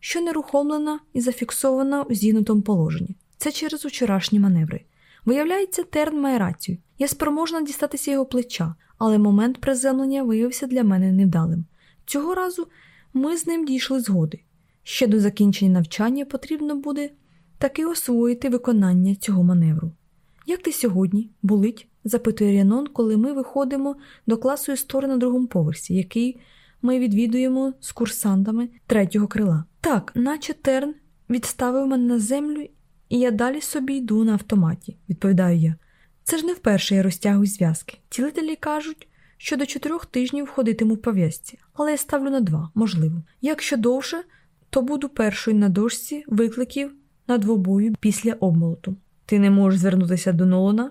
що нерухомлена і зафіксована у зігнутому положенні. Це через вчорашні маневри. Виявляється, терн має рацію. Я спроможна дістатися його плеча, але момент приземлення виявився для мене невдалим. Цього разу ми з ним дійшли згоди. Ще до закінчення навчання потрібно буде таки освоїти виконання цього маневру. Як ти сьогодні болить? запитує Рянон, коли ми виходимо до класу історії на другому поверсі, який ми відвідуємо з курсантами третього крила. Так, наче терн відставив мене на землю, і я далі собі йду на автоматі, відповідаю я. Це ж не вперше я розтягую зв'язки. Цілителі кажуть, що до чотирьох тижнів ходитиму в пов'язці, але я ставлю на два, можливо. Якщо довше, то буду першою на дошці викликів на двобою після обмолоту. Ти не можеш звернутися до Нолана?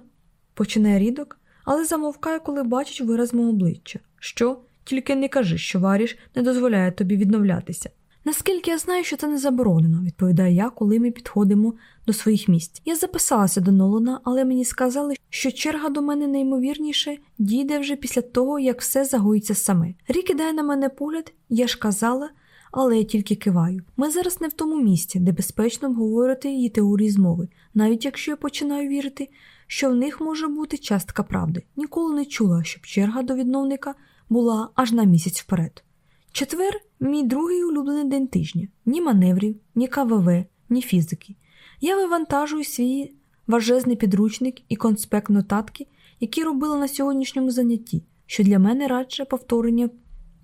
починає рідок, але замовкає, коли бачить вираз мого обличчя. Що? Тільки не кажи, що варіш не дозволяє тобі відновлятися. Наскільки я знаю, що це не заборонено, відповідаю я, коли ми підходимо до своїх місць. Я записалася до Нолана, але мені сказали, що черга до мене неймовірніше дійде вже після того, як все загоїться саме. Рік кидає на мене погляд, я ж казала, але я тільки киваю. Ми зараз не в тому місці, де безпечно обговорювати її теорії змови, навіть якщо я починаю вірити, що в них може бути частка правди. Ніколи не чула, щоб черга до відновника була аж на місяць вперед. Четвер мій другий улюблений день тижня ні маневрів, ні КВВ, ні фізики. Я вивантажую свій важезний підручник і конспект нотатки, які робила на сьогоднішньому занятті, що для мене радше повторення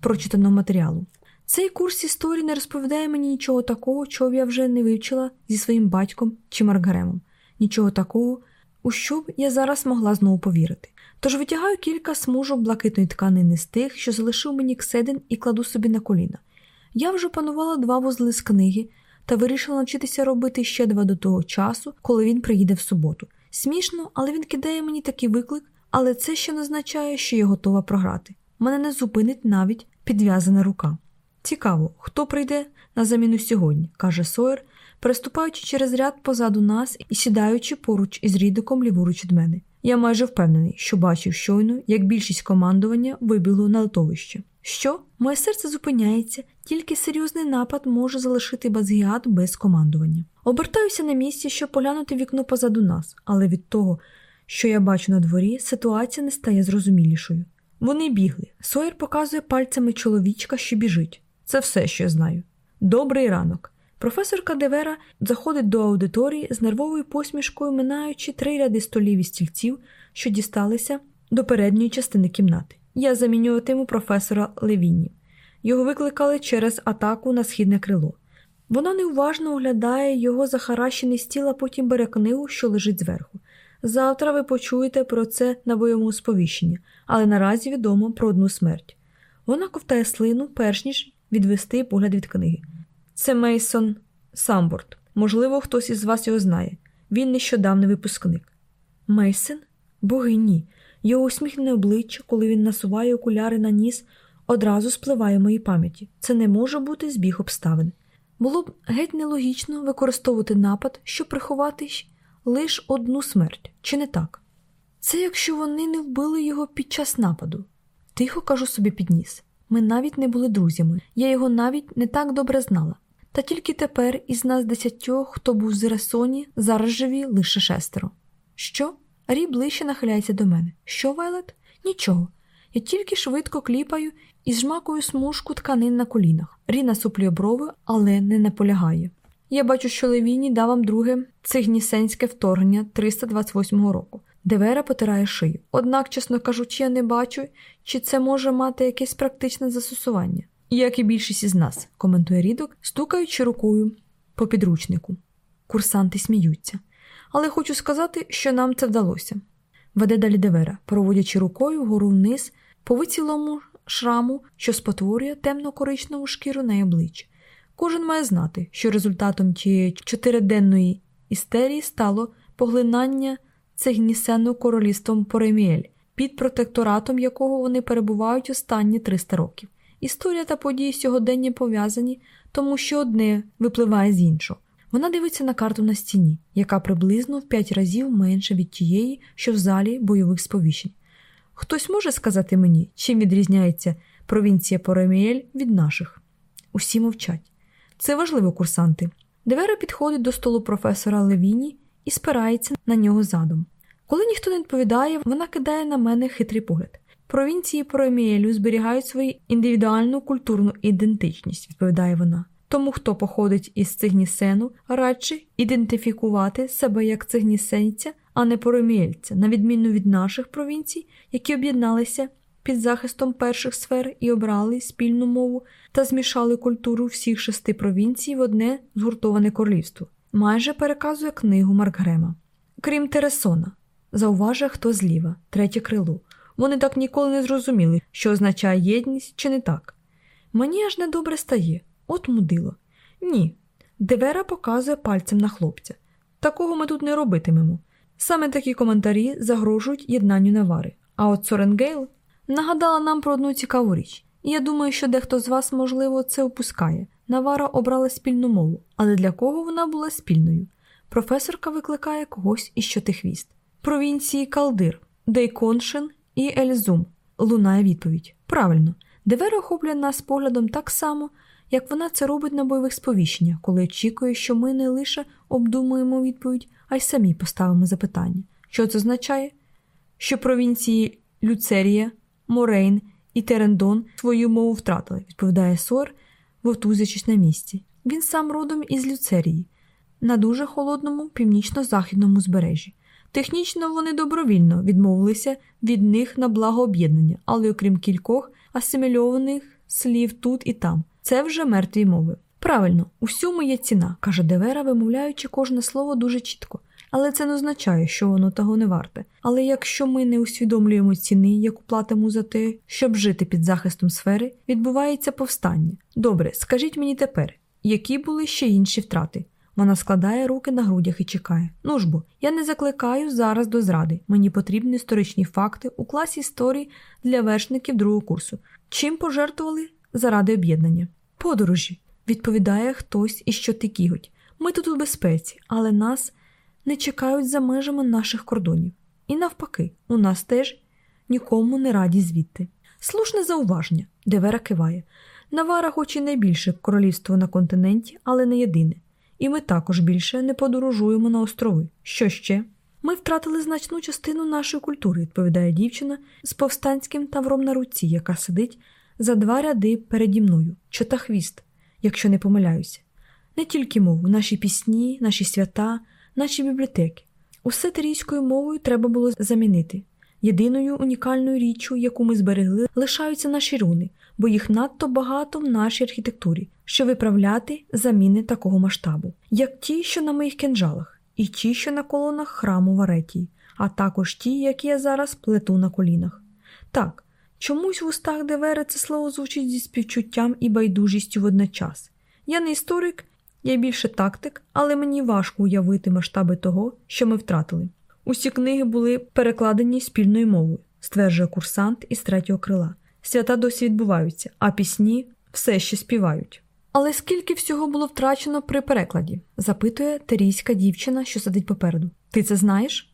прочитаного матеріалу. Цей курс історії не розповідає мені нічого такого, чого я вже не вивчила зі своїм батьком чи Маргаремом, нічого такого, у що б я зараз могла знову повірити. Тож витягаю кілька смужок блакитної тканини з тих, що залишив мені кседин, і кладу собі на коліна. Я вже панувала два вузли з книги та вирішила навчитися робити ще два до того часу, коли він приїде в суботу. Смішно, але він кидає мені такий виклик, але це ще не означає, що я готова програти. Мене не зупинить навіть підв'язана рука. Цікаво, хто прийде на заміну сьогодні, каже Сойер, переступаючи через ряд позаду нас і сідаючи поруч із рідиком ліворуч від мене. Я майже впевнений, що бачив щойно, як більшість командування вибігло на литовище. Що? Моє серце зупиняється, тільки серйозний напад може залишити Базгіат без командування. Обертаюся на місці, щоб поглянути вікно позаду нас, але від того, що я бачу на дворі, ситуація не стає зрозумілішою. Вони бігли. Сойер показує пальцями чоловічка, що біжить. Це все, що я знаю. Добрий ранок. Професор Кадевера заходить до аудиторії з нервовою посмішкою, минаючи три ряди столів і стільців, що дісталися до передньої частини кімнати. Я замінюватиму професора Левіні. Його викликали через атаку на східне крило. Вона неуважно оглядає його захаращений стіл, а потім бере книгу, що лежить зверху. Завтра ви почуєте про це на бойовому сповіщенні, але наразі відомо про одну смерть. Вона ковтає слину, перш ніж відвести погляд від книги. Це Мейсон Самборд. Можливо, хтось із вас його знає. Він нещодавний випускник. Мейсон? Боги ні. Його усміхнене обличчя, коли він насуває окуляри на ніс, одразу спливає в моїй пам'яті. Це не може бути збіг обставин. Було б геть нелогічно використовувати напад, щоб приховати лише одну смерть, чи не так? Це якщо вони не вбили його під час нападу. Тихо кажу собі підніс. Ми навіть не були друзями, я його навіть не так добре знала. Та тільки тепер із нас десятьох, хто був з Ресоні, зараз живі лише шестеро. Що? Рі ближче нахиляється до мене. Що, Вайлет? Нічого. Я тільки швидко кліпаю і зжмакую смужку тканин на колінах. Рі насуплює брови, але не наполягає. Я бачу, що Левіні дав вам друге цигнісенське вторгнення 328 року. Девера потирає шию. Однак, чесно кажучи, я не бачу, чи це може мати якесь практичне застосування. Як і більшість із нас, коментує рідок, стукаючи рукою по підручнику. Курсанти сміються. Але хочу сказати, що нам це вдалося. Веде далі Девера, проводячи рукою вгору вниз по вицілому шраму, що спотворює темно-коричневу шкіру на обличчі. Кожен має знати, що результатом тієї чотириденної істерії стало поглинання цегнісену королівством Пореміель, під протекторатом якого вони перебувають останні 300 років. Історія та події сьогодення пов'язані, тому що одне випливає з іншого. Вона дивиться на карту на стіні, яка приблизно в 5 разів менша від тієї, що в залі бойових сповіщень. Хтось може сказати мені, чим відрізняється провінція Пореміель від наших? Усі мовчать. Це важливо, курсанти. Девера підходить до столу професора Левіні і спирається на нього задом. Коли ніхто не відповідає, вона кидає на мене хитрий погляд. Провінції Пореміелю зберігають свою індивідуальну культурну ідентичність, відповідає вона. Тому, хто походить із цигнісену, радше ідентифікувати себе як цигнісенця, а не пореміельця, на відміну від наших провінцій, які об'єдналися під захистом перших сфер і обрали спільну мову та змішали культуру всіх шести провінцій в одне згуртоване королівство. Майже переказує книгу Марк Грема. Крім Тересона, зауважує хто зліва, третє крило. Вони так ніколи не зрозуміли, що означає єдність чи не так. Мені аж недобре стає, от мудило. Ні. Девера показує пальцем на хлопця. Такого ми тут не робитимемо. Саме такі коментарі загрожують єднанню Навари. А от Соренгейл нагадала нам про одну цікаву річ. Я думаю, що дехто з вас, можливо, це упускає. Навара обрала спільну мову, але для кого вона була спільною? Професорка викликає когось із чотихвіст. Провінції Калдир, Дейконшир і Ельзум. Лунає відповідь. Правильно, Девера охоплює нас поглядом так само, як вона це робить на бойових сповіщеннях, коли очікує, що ми не лише обдумуємо відповідь, а й самі поставимо запитання. Що це означає? Що провінції Люцерія, Морейн і Терендон свою мову втратили, відповідає Сор, вовтузячись на місці. Він сам родом із Люцерії, на дуже холодному північно-західному збережжі. Технічно вони добровільно відмовилися від них на благо об'єднання, але окрім кількох асимільованих слів тут і там, це вже мертві мови. Правильно, усьому є ціна, каже Девера, вимовляючи кожне слово дуже чітко. Але це не означає, що воно того не варте. Але якщо ми не усвідомлюємо ціни, яку платимо за те, щоб жити під захистом сфери, відбувається повстання. Добре, скажіть мені тепер, які були ще інші втрати? Вона складає руки на грудях і чекає. Ну ж бо, я не закликаю зараз до зради. Мені потрібні історичні факти у класі історії для вершників другого курсу. Чим пожертвували заради об'єднання? Подорожі, відповідає хтось із щотикіготь. Ми тут у безпеці, але нас не чекають за межами наших кордонів. І навпаки, у нас теж нікому не раді звідти. Слушне зауваження, Девера киває. Навара, хоч і найбільше королівство на континенті, але не єдине. І ми також більше не подорожуємо на острови. Що ще? Ми втратили значну частину нашої культури, відповідає дівчина з повстанським тавром на руці, яка сидить за два ряди переді мною, чотахвіст, якщо не помиляюся. Не тільки мову, наші пісні, наші свята, наші бібліотеки. Усе тирійською мовою треба було замінити. Єдиною унікальною річчю, яку ми зберегли, лишаються наші руни, бо їх надто багато в нашій архітектурі, щоб виправляти заміни такого масштабу, як ті, що на моїх кинджалах, і ті, що на колонах храму в Аретії, а також ті, які я зараз плету на колінах. Так, чомусь в устах Девери це слово звучить зі співчуттям і байдужістю водночас. Я не історик, я більше тактик, але мені важко уявити масштаби того, що ми втратили. Усі книги були перекладені спільною мовою, стверджує курсант із третього крила. Свята досі відбуваються, а пісні все ще співають. Але скільки всього було втрачено при перекладі? запитує терійська дівчина, що сидить попереду. Ти це знаєш?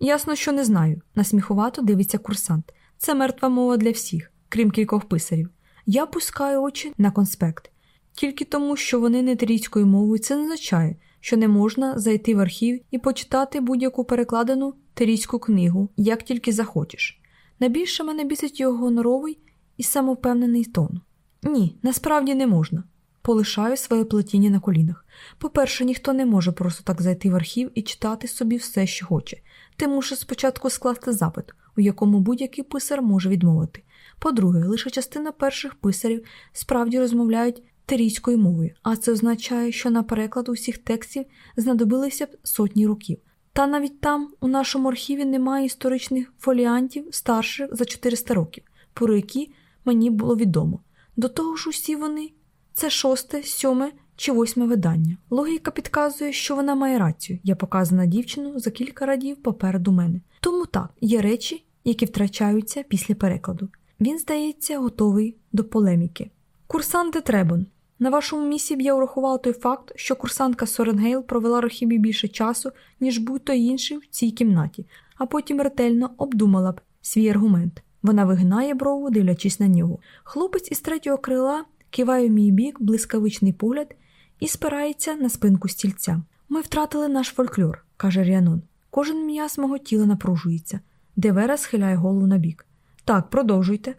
Ясно, що не знаю. насміхувато дивиться курсант. Це мертва мова для всіх, крім кількох писарів. Я пускаю очі на конспект. Тільки тому, що вони не терійською мовою, це не означає, що не можна зайти в архів і почитати будь-яку перекладену терійську книгу, як тільки захочеш. Найбільше мене бісить його гоноровий і самовпевнений тон. Ні, насправді не можна. Полишаю своє плетіння на колінах. По-перше, ніхто не може просто так зайти в архів і читати собі все, що хоче. Ти мусиш спочатку скласти запит, у якому будь-який писар може відмовити. По-друге, лише частина перших писарів справді розмовляють тирійською мовою, а це означає, що на переклад усіх текстів знадобилися б сотні років. Та навіть там, у нашому архіві, немає історичних фоліантів старших за 400 років, про які мені було відомо. До того ж, усі вони це шосте, сьоме чи восьме видання. Логіка підказує, що вона має рацію. Я показую на дівчину за кілька рядів попереду мене. Тому так, є речі, які втрачаються після перекладу. Він, здається, готовий до полеміки. Курсант Требон. На вашому місці б я урахував той факт, що курсантка Соренгейл провела в архіві більше часу, ніж будь-хто інший в цій кімнаті, а потім ретельно обдумала б свій аргумент. Вона вигинає брову, дивлячись на нього. Хлопець із третього крила киває в мій бік блискавичний погляд і спирається на спинку стільця. Ми втратили наш фольклор, каже Ріанон. Кожен м'яз мого тіла напружується. Девера схиляє голову на бік. Так, продовжуйте.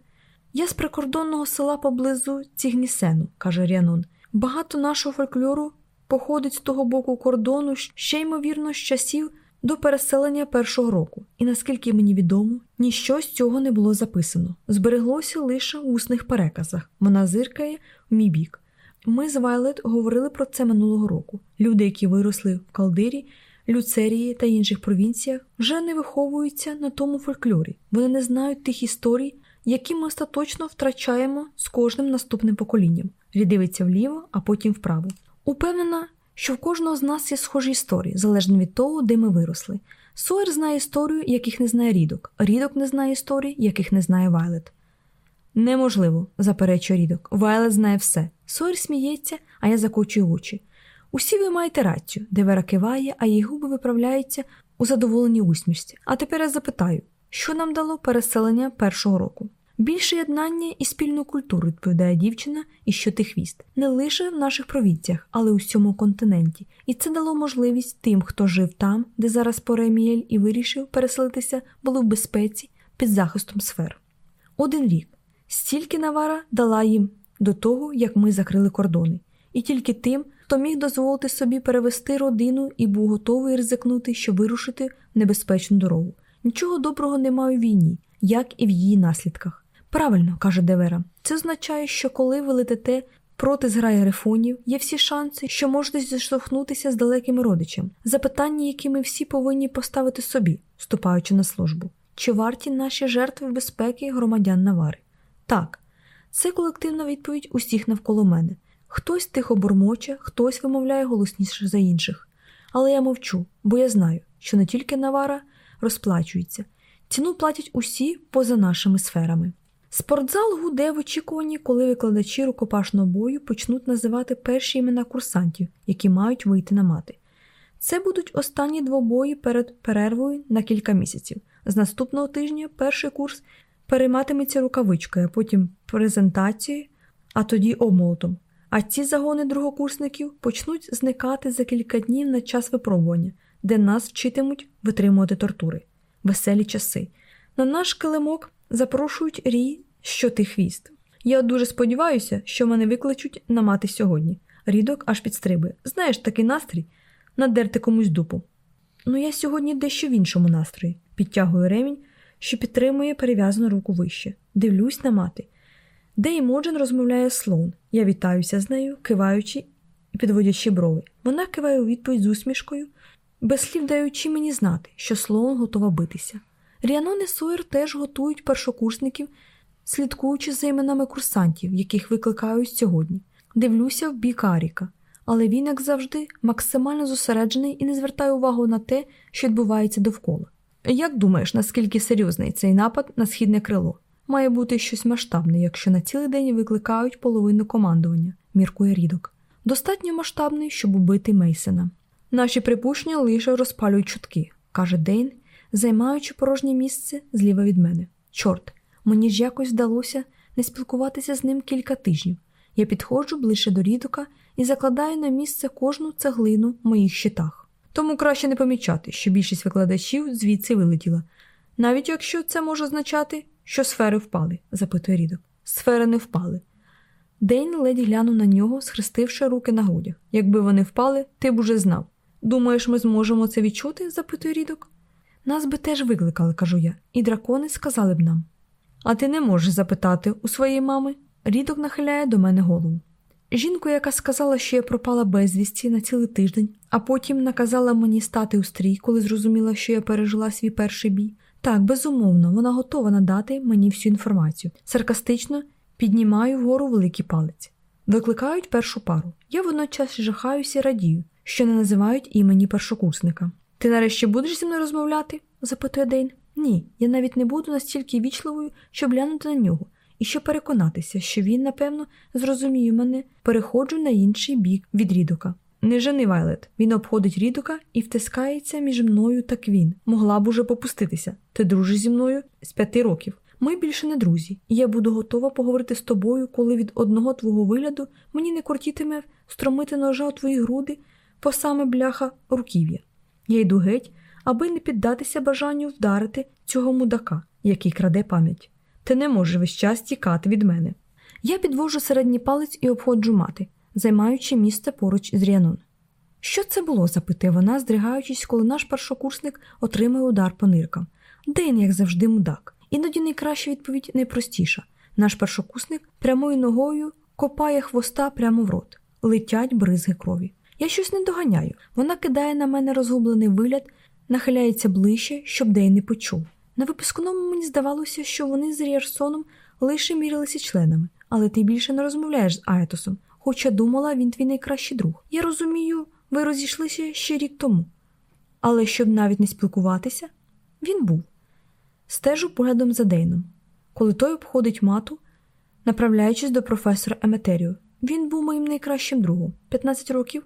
Я з прикордонного села поблизу Цігнісену, каже Ріанон. Багато нашого фольклору походить з того боку кордону, ще ймовірно, з часів до переселення першого року, і наскільки мені відомо, ніщо з цього не було записано. Збереглося лише в усних переказах. Вона зиркає в мій бік. Ми з Вайлет говорили про це минулого року. Люди, які виросли в Калдирі, Люцерії та інших провінціях, вже не виховуються на тому фольклорі. Вони не знають тих історій, які ми остаточно втрачаємо з кожним наступним поколінням. Дивиться вліво, а потім вправо. Упевнена, що в кожного з нас є схожі історії, залежно від того, де ми виросли. Сойер знає історію, яких не знає рідок, рідок не знає історії, яких не знає Вайлет. Неможливо, заперечує рідок. Вайлет знає все. Сойер сміється, а я закочую очі. Усі ви маєте рацію, Девера киває, а її губи виправляються у задоволеній усмішці. А тепер я запитаю, що нам дало переселення першого року? Більше єднання і спільну культуру, відповідає дівчина і що ти хвіст, не лише в наших провінціях, але й у всьому континенті. І це дало можливість тим, хто жив там, де зараз Поремієль і вирішив переселитися, були в безпеці під захистом сфер. Один рік стільки навара дала їм до того, як ми закрили кордони, і тільки тим, хто міг дозволити собі перевести родину і був готовий ризикнути, щоб вирушити в небезпечну дорогу. Нічого доброго немає у війні, як і в її наслідках. Правильно, каже Девера, це означає, що коли ви летите проти зграї грифонів, є всі шанси, що можете зіштовхнутися з далекими родичем. Запитання, які ми всі повинні поставити собі, вступаючи на службу. Чи варті наші жертви безпеки громадян Навари? Так, це колективна відповідь усіх навколо мене. Хтось тихо бурмоче, хтось вимовляє голосніше за інших. Але я мовчу, бо я знаю, що не тільки Навара розплачується, ціну платять усі поза нашими сферами. Спортзал гуде в очікуванні, коли викладачі рукопашного бою почнуть називати перші імена курсантів, які мають вийти на мати. Це будуть останні двобої перед перервою на кілька місяців. З наступного тижня перший курс перейматиметься рукавичкою, а потім презентацією, а тоді обмолотом. А ці загони другокурсників почнуть зникати за кілька днів на час випробування, де нас вчитимуть витримувати тортури, веселі часи. На наш килимок запрошують рій, що ти хвіст. Я дуже сподіваюся, що мене викличуть на мати сьогодні. Рідок аж підстрибує. Знаєш, такий настрій надерти комусь дупу. Ну, я сьогодні дещо в іншому настрої. Підтягую ремінь, що підтримує перев'язану руку вище. Дивлюсь на мати. Де Імоджен розмовляє Слоун. Я вітаюся з нею, киваючи і підводячи брови. Вона киває у відповідь з усмішкою, без слів даючи мені знати, що Слоун готова битися. Ріанон і Сойер теж готують першокурсників, слідкуючи за іменами курсантів, яких викликають сьогодні. Дивлюся в бік Аріка, але він, як завжди, максимально зосереджений і не звертає увагу на те, що відбувається довкола. Як думаєш, наскільки серйозний цей напад на східне крило? Має бути щось масштабне, якщо на цілий день викликають половину командування, міркує рідок. Достатньо масштабний, щоб убити Мейсена. Наші припущення лише розпалюють чутки, каже Дейн займаючи порожнє місце зліва від мене. Чорт, мені ж якось вдалося не спілкуватися з ним кілька тижнів. Я підходжу ближче до рідока і закладаю на місце кожну цеглину в моїх щитах. Тому краще не помічати, що більшість викладачів звідси вилетіла, навіть якщо це може означати, що сфери впали, запитує рідок. Сфери не впали. Дейн ледь глянув на нього, схрестивши руки на грудях. Якби вони впали, ти б уже знав. Думаєш, ми зможемо це відчути? запитує рідок. Нас би теж викликали, кажу я, і дракони сказали б нам. А ти не можеш запитати у своєї мами. Рідок нахиляє до мене голову. Жінку, яка сказала, що я пропала безвісті на цілий тиждень, а потім наказала мені стати у стрій, коли зрозуміла, що я пережила свій перший бій. Так, безумовно, вона готова надати мені всю інформацію. Саркастично піднімаю вгору великий палець. Викликають першу пару. Я водночас жахаюся і радію, що не називають імені першокурсника. Ти нарешті будеш зі мною розмовляти? запитує Дейн. Ні, я навіть не буду настільки вічливою, щоб глянути на нього, і щоб переконатися, що він, напевно, зрозуміє мене, переходжу на інший бік від рідока. Не жени Вайлет. Він обходить рідока і втискається між мною та Квін. Могла б уже попуститися. Ти дружиш зі мною з п'яти років. Ми більше не друзі, і я буду готова поговорити з тобою, коли від одного твого вигляду мені не кортітиме стромити ножа у твої груди по саме бляха руків'я. Я йду геть, аби не піддатися бажанню вдарити цього мудака, який краде пам'ять. Ти не можеш весь час тікати від мене. Я підвожу середній палець і обходжу мати, займаючи місце поруч з Ріанон. Що це було? запитує вона, здригаючись, коли наш першокурсник отримує удар по ниркам. День, як завжди, мудак. Іноді найкраща відповідь найпростіша. Наш першокурсник прямою ногою копає хвоста прямо в рот, летять бризги крові. Я щось не доганяю. Вона кидає на мене розгублений вигляд, нахиляється ближче, щоб Дей не почув. На випускному мені здавалося, що вони з Ріарсоном лише мірилися членами, але ти більше не розмовляєш з Айтосом, хоча думала, він твій найкращий друг. Я розумію, ви розійшлися ще рік тому. Але щоб навіть не спілкуватися, він був. Стежу поглядом за Дейном, коли той обходить мату, направляючись до професора Еметерію. Він був моїм найкращим другом. 15 років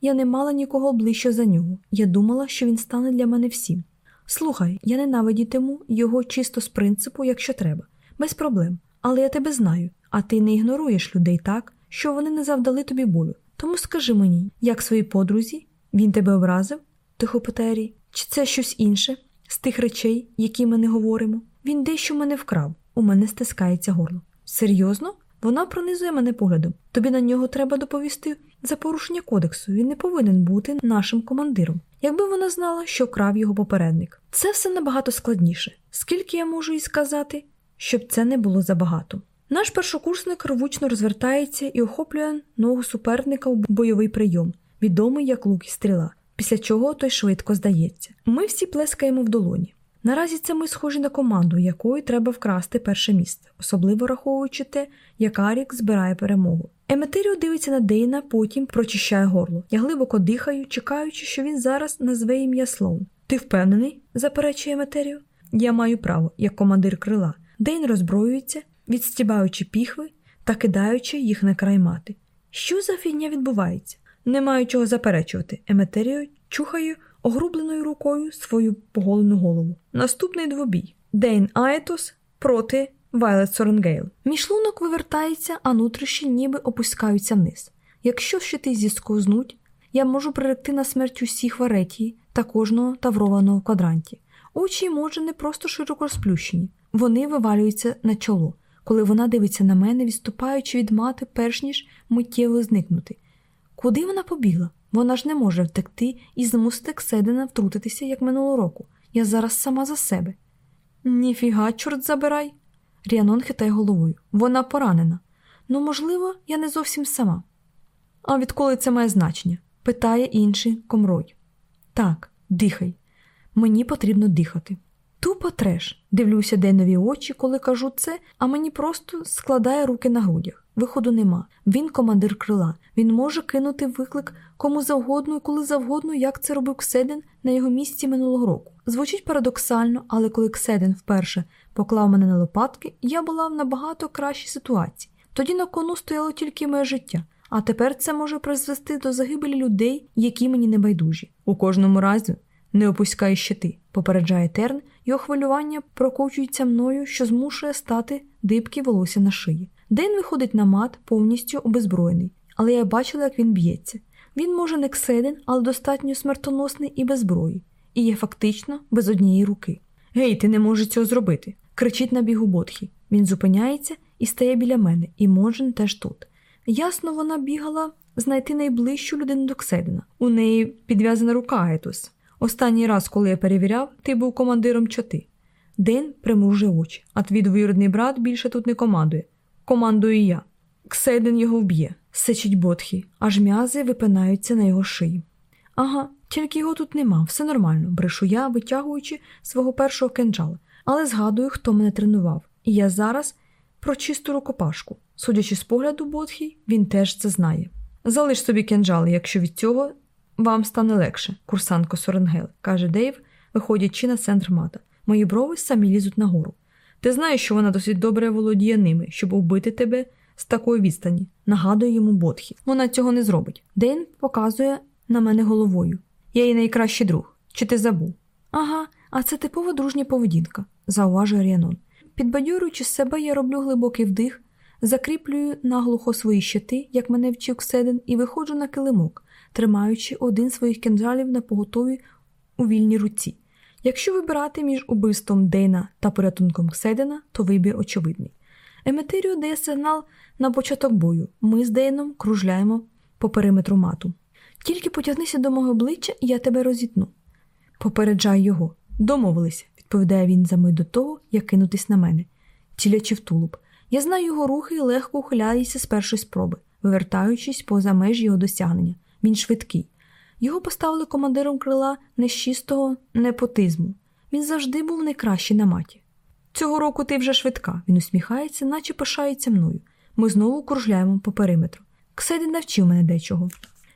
я не мала нікого ближче за нього. Я думала, що він стане для мене всім. Слухай, я ненавидітиму його чисто з принципу, якщо треба, без проблем. Але я тебе знаю, а ти не ігноруєш людей так, що вони не завдали тобі болю. Тому скажи мені, як своїй подрузі, він тебе образив? тихо питає Рі. Чи це щось інше з тих речей, які ми не говоримо? Він дещо мене вкрав, у мене стискається горло. Серйозно? Вона пронизує мене поглядом. Тобі на нього треба доповісти за порушення кодексу. Він не повинен бути нашим командиром. Якби вона знала, що крав його попередник. Це все набагато складніше. Скільки я можу їй сказати, щоб це не було забагато. Наш першокурсник рвучно розвертається і охоплює ногу суперника у бойовий прийом, відомий як лук і стріла, після чого той швидко здається. Ми всі плескаємо в долоні. Наразі це ми схожі на команду, якою треба вкрасти перше місце, особливо раховуючи те, як Арік збирає перемогу. Еметеріо дивиться на Дейна, потім прочищає горло. Я глибоко дихаю, чекаючи, що він зараз назве ім'я Слоун. Ти впевнений? заперечує Еметеріо. Я маю право, як командир крила. Дейн роззброюється, відстібаючи піхви та кидаючи їх на край мата. Що за фігня відбувається? Не маю чого заперечувати. Еметеріо чухає огрубленою рукою свою поголену голову. Наступний двобій: Дейн Аетос проти Вайлет Соренгейл. Мій шлунок вивертається, а нутріші ніби опускаються вниз. Якщо щити зісковзнуть, я можу приректи на смерть усіх в аретії та кожного таврованого в квадранті. Очі Імоджен не просто широко розплющені, вони вивалюються на чоло, коли вона дивиться на мене, відступаючи від мати, перш ніж миттєво зникнути. Куди вона побігла? Вона ж не може втекти і змусити Кседина втрутитися, як минулого року. Я зараз сама за себе. Ніфіга, чорт забирай. Ріанон хитає головою. Вона поранена. Ну, можливо, я не зовсім сама. А відколи це має значення? питає інший комрой. Так, дихай. Мені потрібно дихати. Тупо треш. Дивлюся Денові очі, коли кажу це, а мені просто складає руки на грудях. Виходу нема. Він командир крила. Він може кинути виклик кому завгодно і коли завгодно, як це робив Кседин на його місці минулого року. Звучить парадоксально, але коли Кседин вперше поклав мене на лопатки, я була в набагато кращій ситуації. Тоді на кону стояло тільки моє життя. А тепер це може призвести до загибелі людей, які мені не байдужі. У кожному разі не опускай щити, попереджає Терн, його хвилювання прокочується мною, що змушує стати дибки волосся на шиї. Ден виходить на мат, повністю обезброєний, але я бачила, як він б'ється. Він може не кседен, але достатньо смертоносний і без зброї, і є фактично без однієї руки. Гей, ти не можеш цього зробити. Кричить на бігу Ботхі. Він зупиняється і стає біля мене, і Можен теж тут. Ясно, вона бігала знайти найближчу людину до Кседена. У неї підв'язана рука Аетус. Останній раз, коли я перевіряв, ти був командиром чоти. Ден примружив очі, а твій двоюрідний брат більше тут не командує. Командую я. Кседен його вб'є. сичить Ботхі, аж м'язи випинаються на його шиї. Ага, тільки його тут нема, все нормально, брешу я, витягуючи свого першого кинджала, але згадую, хто мене тренував, і я зараз про чисту рукопашку. Судячи з погляду Ботхі, він теж це знає. Залиш собі кинджали, якщо від цього вам стане легше, курсантко Соренгел, каже Дейв, виходячи на центр мата. Мої брови самі лізуть нагору. Ти знаєш, що вона досить добре володіє ними, щоб убити тебе з такої відстані, нагадує йому Ботхі. Вона цього не зробить. Дейн показує на мене головою. Я її найкращий друг. Чи ти забув? Ага, а це типова дружня поведінка, зауважує Ріанон. Підбадьорюючи себе, я роблю глибокий вдих, закріплюю наглухо свої щити, як мене вчив Кседен, і виходжу на килимок, тримаючи один своїх кенджалів на поготові у вільній руці. Якщо вибирати між убивством Дейна та порятунком Кседена, то вибір очевидний. Еметеріо дає сигнал на початок бою. Ми з Дейном кружляємо по периметру мату. Тільки потягнися до мого обличчя, і я тебе розітну. Попереджаю його. Домовилися, відповідає він за мить до того, як кинутись на мене, цілячи в тулуб. Я знаю його рухи і легко ухиляюся з першої спроби, вивертаючись поза межі його досягнення. Він швидкий. Його поставили командиром крила не з чистого непотизму. Він завжди був найкращий на маті. Цього року ти вже швидка, він усміхається, наче пишається мною. Ми знову кружляємо по периметру. Кседин навчив мене дечого.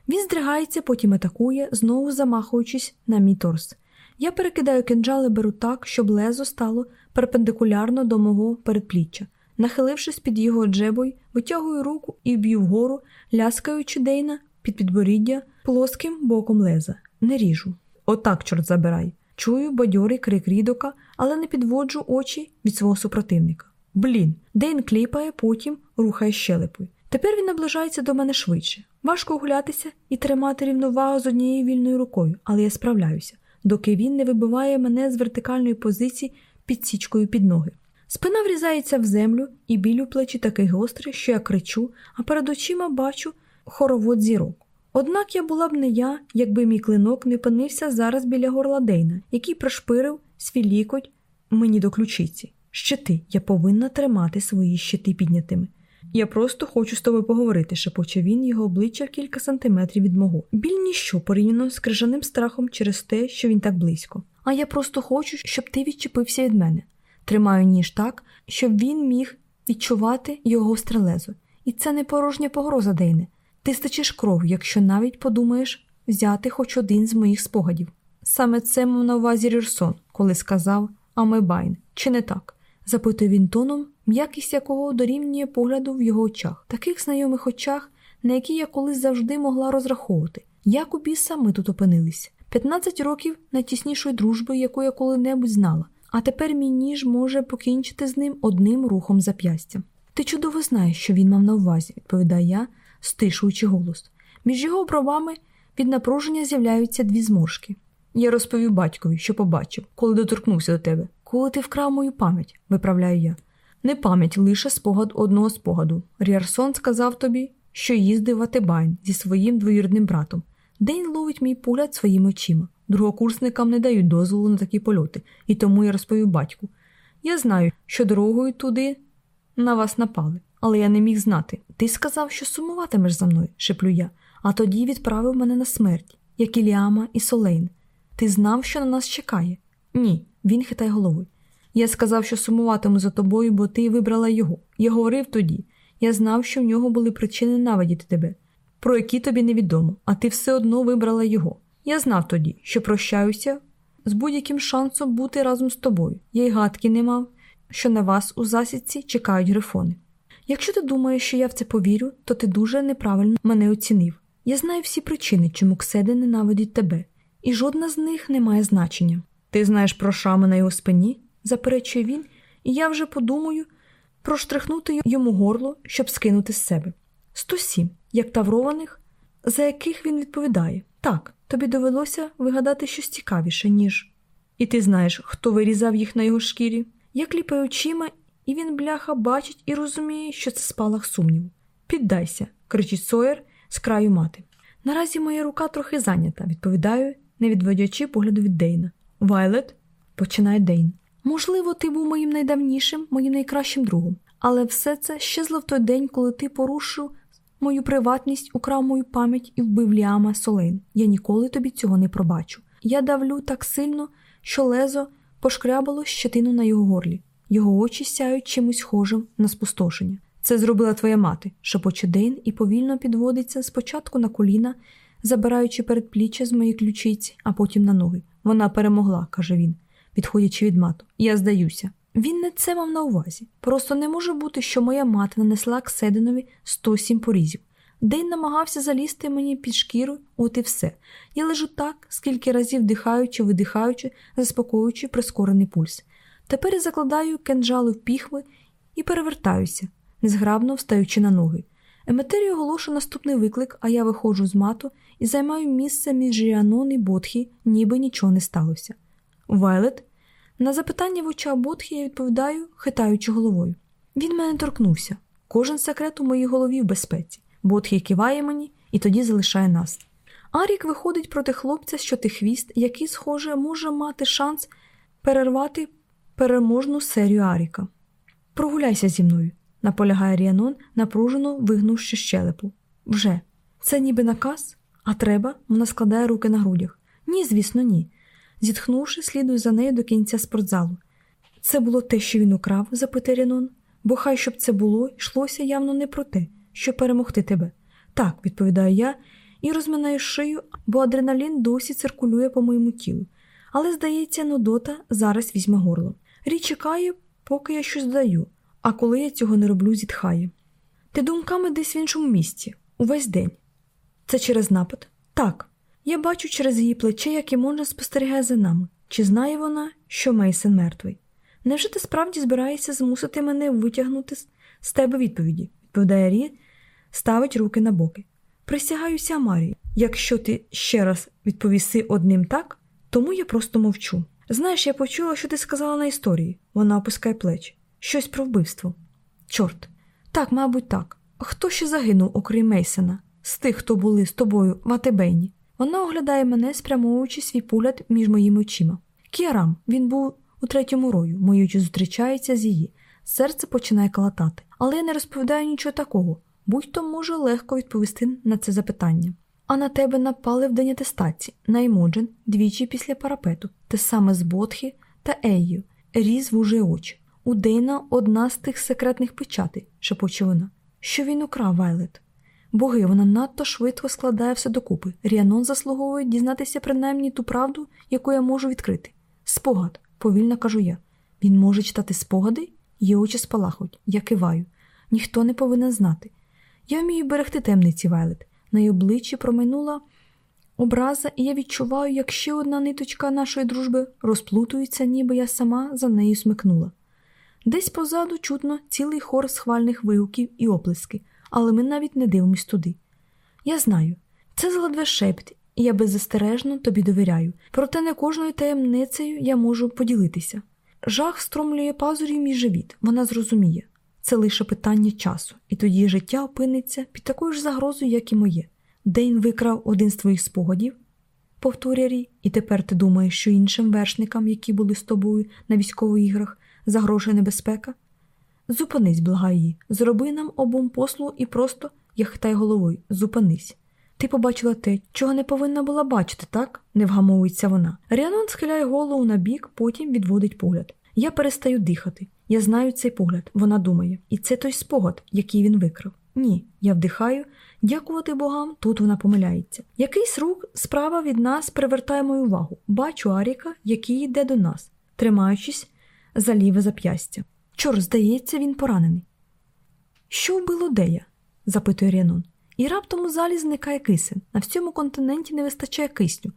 Він здригається, потім атакує, знову замахуючись на мій торс. Я перекидаю кинджали, беру так, щоб лезо стало перпендикулярно до мого передпліччя. Нахилившись під його джебой, витягую руку і б'ю вгору, ляскаючи Дейна під підборіддя плоским боком леза. Не ріжу. Отак, чорт забирай. Чую бадьорий крик рідока, але не підводжу очі від свого супротивника. Блін, Дейн кліпає, потім рухає щелепою. Тепер він наближається до мене швидше. Важко гулятися і тримати рівновагу з однією вільною рукою, але я справляюся, доки він не вибиває мене з вертикальної позиції під січкою під ноги. Спина врізається в землю, і біль у плечі такий гострий, що я кричу, а перед очима бачу хоровод зірок. Однак я була б не я, якби мій клинок не опинився зараз біля горла Дейна, який прошпирив свій лікоть мені до ключиці. Щити, я повинна тримати свої щити піднятими. Я просто хочу з тобою поговорити, шепоче він його обличчя кілька сантиметрів від мого. Біль ніщо порівняно з крижаним страхом через те, що він так близько. А я просто хочу, щоб ти відчепився від мене. Тримаю ніж так, щоб він міг відчувати його стрелезу. І це не порожня погроза, Дейне. Ти стечеш кров, якщо навіть подумаєш взяти хоч один з моїх спогадів. Саме це мав на увазі Рірсон, коли сказав Амебайн, чи не так? запитує він тоном, м'якість якого дорівнює погляду в його очах, таких знайомих очах, на які я колись завжди могла розраховувати. Як у біса ми тут опинились? 15 років найтіснішої дружби, яку я коли-небудь знала, а тепер мій ніж може покінчити з ним одним рухом зап'ястя. Ти чудово знаєш, що він мав на увазі, відповідає я, стишуючи голос. Між його бровами від напруження з'являються дві зморшки. Я розповів батькові, що побачив, коли доторкнувся до тебе. Коли ти вкрав мою пам'ять, виправляю я. Не пам'ять, лише спогад одного спогаду. Ріарсон сказав тобі, що їздив в Атебайн зі своїм двоюрідним братом. День ловить мій погляд своїми очима. Другокурсникам не дають дозволу на такі польоти, і тому я розповів батьку. Я знаю, що дорогою туди на вас напали, але я не міг знати. Ти сказав, що сумуватимеш за мною, шеплю я, а тоді відправив мене на смерть, як Іліама і Солейн. Ти знав, що на нас чекає? Ні, він хитає головою. Я сказав, що сумуватиму за тобою, бо ти вибрала його. Я говорив тоді. Я знав, що в нього були причини ненавидіти тебе, про які тобі невідомо, а ти все одно вибрала його. Я знав тоді, що прощаюся з будь-яким шансом бути разом з тобою. Я й гадки не мав, що на вас у засідці чекають грифони. Якщо ти думаєш, що я в це повірю, то ти дуже неправильно мене оцінив. Я знаю всі причини, чому Кседи ненавидить тебе, і жодна з них не має значення. Ти знаєш про шами на його спині? Заперечує він, і я вже подумаю проштрихнути йому горло, щоб скинути з себе. 107, як таврованих, за яких він відповідає. Так, тобі довелося вигадати щось цікавіше, ніж. І ти знаєш, хто вирізав їх на його шкірі? Я кліпаю очима, і він, бляха, бачить і розуміє, що це спалах сумніву. Піддайся, кричить Сойер з краю мати. Наразі моя рука трохи зайнята, відповідаю, не відводячи погляду від Дейна. Вайлет, починає Дейн. Можливо, ти був моїм найдавнішим, моїм найкращим другом, але все це щезло в той день, коли ти порушив мою приватність, украв мою пам'ять і вбив Ліама Солейн. Я ніколи тобі цього не пробачу. Я давлю так сильно, що лезо пошкрябало щетину на його горлі. Його очі сяють чимось схожим на спустошення. Це зробила твоя мати, шепоче Дейн і повільно підводиться спочатку на коліна, забираючи передпліччя з моєї ключиці, а потім на ноги. Вона перемогла, каже він, відходячи від мату. Я здаюся. Він не це мав на увазі. Просто не може бути, що моя мати нанесла Ксединові 107 порізів. День намагався залізти мені під шкіру, от і все. Я лежу так, скільки разів дихаючи, видихаючи, заспокоюючи прискорений пульс. Тепер я закладаю кенджали в піхви і перевертаюся, незграбно встаючи на ноги. Еметері оголошує наступний виклик, а я виходжу з мату і займаю місце між Ріанон і Ботхі, ніби нічого не сталося. Вайлет. На запитання в очах Ботхі я відповідаю, хитаючи головою. Він мене торкнувся. Кожен секрет у моїй голові в безпеці. Ботхі киває мені і тоді залишає нас. Арік виходить проти хлопця, що ти хвіст, який, схоже, може мати шанс перервати переможну серію Аріка. Прогуляйся зі мною, наполягає Ріанон, напружено вигнувши щелепу. Вже. Це ніби наказ, а треба, вона складає руки на грудях. Ні, звісно, ні. Зітхнувши, слідую за нею до кінця спортзалу. Це було те, що він украв, запитує Ріанон, бо хай щоб це було, йшлося явно не про те, щоб перемогти тебе. Так, відповідаю я і розминаю шию, бо адреналін досі циркулює по моєму тілу. Але, здається, Нудота зараз візьме горло. Річ чекає, поки я щось даю, а коли я цього не роблю, зітхає. Ти думками десь в іншому місці, увесь день. Це через напад? Так. Я бачу через її плече, як і можна спостерігає за нами. Чи знає вона, що Мейсен мертвий? Невже ти справді збираєшся змусити мене витягнути з тебе відповіді? відповідає Рі, ставить руки на боки. Присягаюся, Марі, якщо ти ще раз відповіси одним так, тому я просто мовчу. Знаєш, я почула, що ти сказала на історії. Вона опускає плечі. Щось про вбивство. Чорт. Так, мабуть, так. Хто ще загинув, окрім Мейсона, з тих, хто були з тобою в Атебейні? Вона оглядає мене, спрямовуючи свій погляд між моїми очима. Кіарам, він був у третьому рою, мої очі зустрічаються з її. Серце починає калатати, але я не розповідаю нічого такого, будь-то може легко відповісти на це запитання. А на тебе напали в день атестації, на двічі після парапету, те саме з Ботхі та Ею, різ вужі очі. У Дейна одна з тих секретних печатей, шепоче вона. Що він украв Вайлет? Боги, вона надто швидко складає все докупи. Ріанон заслуговує дізнатися принаймні ту правду, яку я можу відкрити. Спогад, повільно кажу я. Він може читати спогади? Її очі спалахують. Я киваю. Ніхто не повинен знати. Я вмію берегти темниці Вайлет. На її обличчі промайнула образа, і я відчуваю, як ще одна ниточка нашої дружби розплутується, ніби я сама за нею смикнула. Десь позаду чутно цілий хор схвальних вигуків і оплески, але ми навіть не дивимось туди. Я знаю, це заледве шепт, і я беззастережно тобі довіряю, проте не кожною таємницею я можу поділитися. Жах стромлює пазурів мій живіт, вона зрозуміє. Це лише питання часу, і тоді життя опиниться під такою ж загрозою, як і моє. Дейн викрав один з твоїх спогадів, повторює Рі, і тепер ти думаєш, що іншим вершникам, які були з тобою на військових іграх, загрожує небезпека? Зупинись, благаю її, зроби нам обом послугу і просто я хитай головою, зупинись. Ти побачила те, чого не повинна була бачити, так? не вгамовується вона. Ріанон схиляє голову на бік, потім відводить погляд. Я перестаю дихати. Я знаю цей погляд, вона думає, і це той спогад, який він викрав. Ні, я вдихаю, дякувати богам, тут вона помиляється. Якийсь рух справа від нас привертає мою увагу. Бачу Аріка, який йде до нас, тримаючись за ліве зап'ястя. Чор, здається, він поранений. Що вбило Дея? запитує Рянон. І раптом у залі зникає кисень. На всьому континенті не вистачає кисню.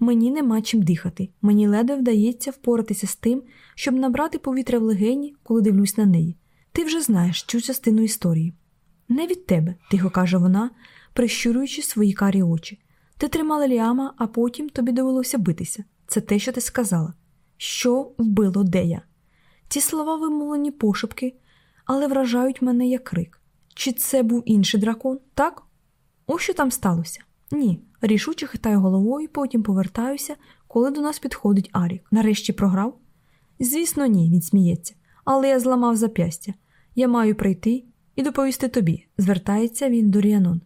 Мені нема чим дихати. Мені ледве вдається впоратися з тим, щоб набрати повітря в легені, коли дивлюсь на неї. Ти вже знаєш цю частину історії. Не від тебе, тихо каже вона, прищурюючи свої карі очі. Ти тримала ліама, а потім тобі довелося битися. Це те, що ти сказала. Що вбило Дея? Ці слова вимовлені пошепки, але вражають мене як крик. Чи це був інший дракон, так? Ось що там сталося? Ні. Рішуче хитаю головою, потім повертаюся, коли до нас підходить Арік. Нарешті програв? Звісно, ні, він сміється. Але я зламав зап'ястя. Я маю прийти і доповісти тобі, звертається він до Ріанон.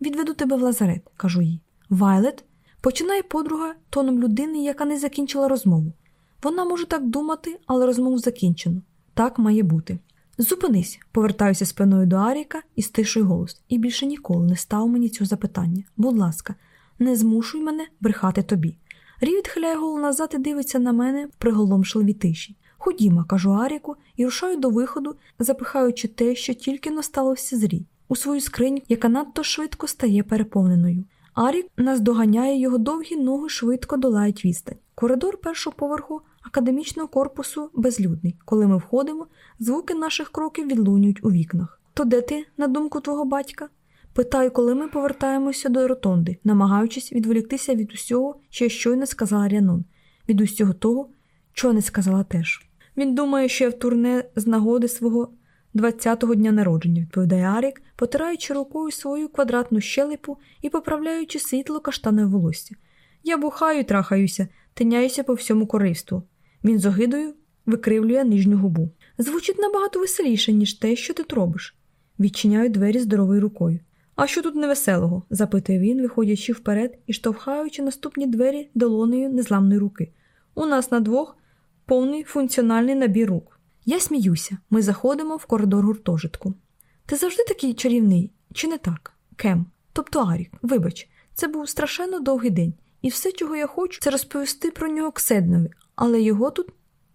Відведу тебе в лазарет, кажу їй. Вайлет починає подруга тоном людини, яка не закінчила розмову. Вона може так думати, але розмову закінчено. Так має бути. Зупинись, повертаюся спиною до Аріка і стишую голос, і більше ніколи не став мені цього запитання. Будь ласка, не змушуй мене брехати тобі. Рі відхиляє голову назад і дивиться на мене в приголомшливій тиші. Ходімо, кажу Аріку, і рушаю до виходу, запихаючи те, що тільки насталося з Рі, у свою скриню, яка надто швидко стає переповненою. Арік наздоганяє його довгі ноги, швидко долають відстань. Коридор першого поверху академічного корпусу безлюдний. Коли ми входимо, звуки наших кроків відлунюють у вікнах. То де ти, на думку твого батька? Питаю, коли ми повертаємося до ротонди, намагаючись відволіктися від усього, що я щойно сказала Рянон, від усього того, чого не сказала теж. Він думає, що я в турне з нагоди свого 20-го дня народження, відповідає Арік, потираючи рукою свою квадратну щелепу і поправляючи світло каштанове волосся. Я бухаю трахаюся, тиняюся по всьому корейству. Він з огидою викривлює нижню губу. Звучить набагато веселіше, ніж те, що ти робиш. Відчиняю двері здоровою рукою. А що тут невеселого? запитує він, виходячи вперед і штовхаючи наступні двері долонею незламної руки. У нас на двох повний функціональний набір рук. Я сміюся, ми заходимо в коридор гуртожитку. Ти завжди такий чарівний, чи не так? Кем, тобто Арік, вибач, це був страшенно довгий день, і все, чого я хочу, це розповісти про нього Кседнові, але його тут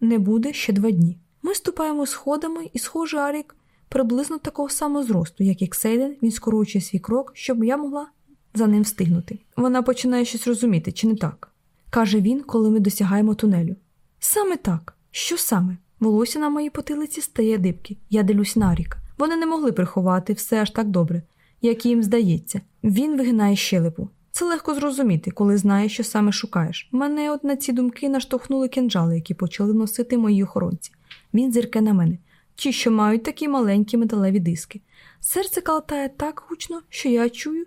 не буде ще два дні. Ми ступаємо сходами, і, схоже, Арік приблизно такого самого зросту, як і Ксейден, він скорочує свій крок, щоб я могла за ним встигнути. Вона починає щось розуміти, чи не так? каже він, коли ми досягаємо тунелю. Саме так. Що саме? Волосся на моїй потилиці стає дибки. Я дивлюсь на Аріка. Вони не могли приховати все аж так добре, як їм здається. Він вигинає щелепу. Це легко зрозуміти, коли знаєш, що саме шукаєш. Мене от на ці думки наштовхнули кинджали, які почали носити мої охоронці. Він зірке на мене. Ті, що мають такі маленькі металеві диски. Серце калтає так гучно, що я чую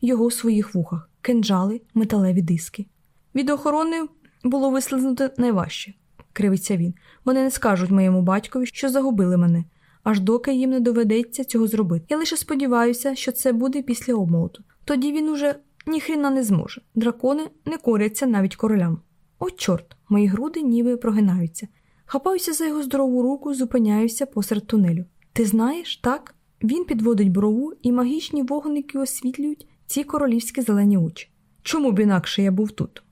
його в своїх вухах, кинджали, металеві диски. Від охорони було вислизнути найважче, кривиться він. Вони не скажуть моєму батькові, що загубили мене, аж доки їм не доведеться цього зробити. Я лише сподіваюся, що це буде після обмолоту. Тоді він уже ніхріна не зможе. Дракони не коряться навіть королям. О, чорт, мої груди ніби прогинаються. Хапаюся за його здорову руку, зупиняюся посеред тунелю. Ти знаєш, так? Він підводить брову, і магічні вогники освітлюють ці королівські зелені очі. Чому б інакше я був тут?